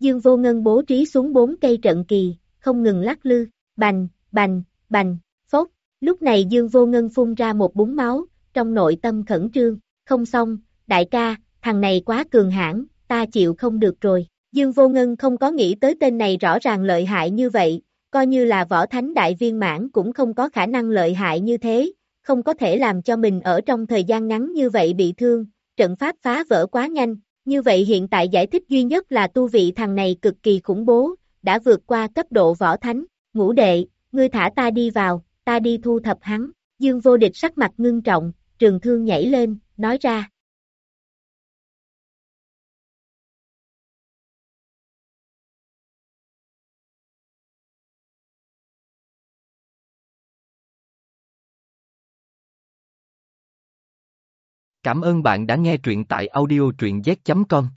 Speaker 2: Dương vô ngân bố trí xuống bốn cây trận kỳ, không ngừng lắc lư, bành, bành, bành, phốt, lúc này Dương vô ngân phun ra một búng máu, trong nội tâm khẩn trương, không xong, đại ca, thằng này quá cường hãn, ta chịu không được rồi. Dương vô ngân không có nghĩ tới tên này rõ ràng lợi hại như vậy, coi như là võ thánh đại viên mãn cũng không có khả năng lợi hại như thế, không có thể làm cho mình ở trong thời gian ngắn như vậy bị thương, trận pháp phá vỡ quá nhanh, như vậy hiện tại giải thích duy nhất là tu vị thằng này cực kỳ khủng bố, đã vượt qua cấp độ võ thánh, ngũ đệ, ngươi thả ta đi vào, ta đi thu thập hắn, dương vô địch sắc mặt ngưng trọng, trường thương nhảy lên, nói ra.
Speaker 1: Cảm ơn bạn đã nghe truyện tại audiotruyenz.com.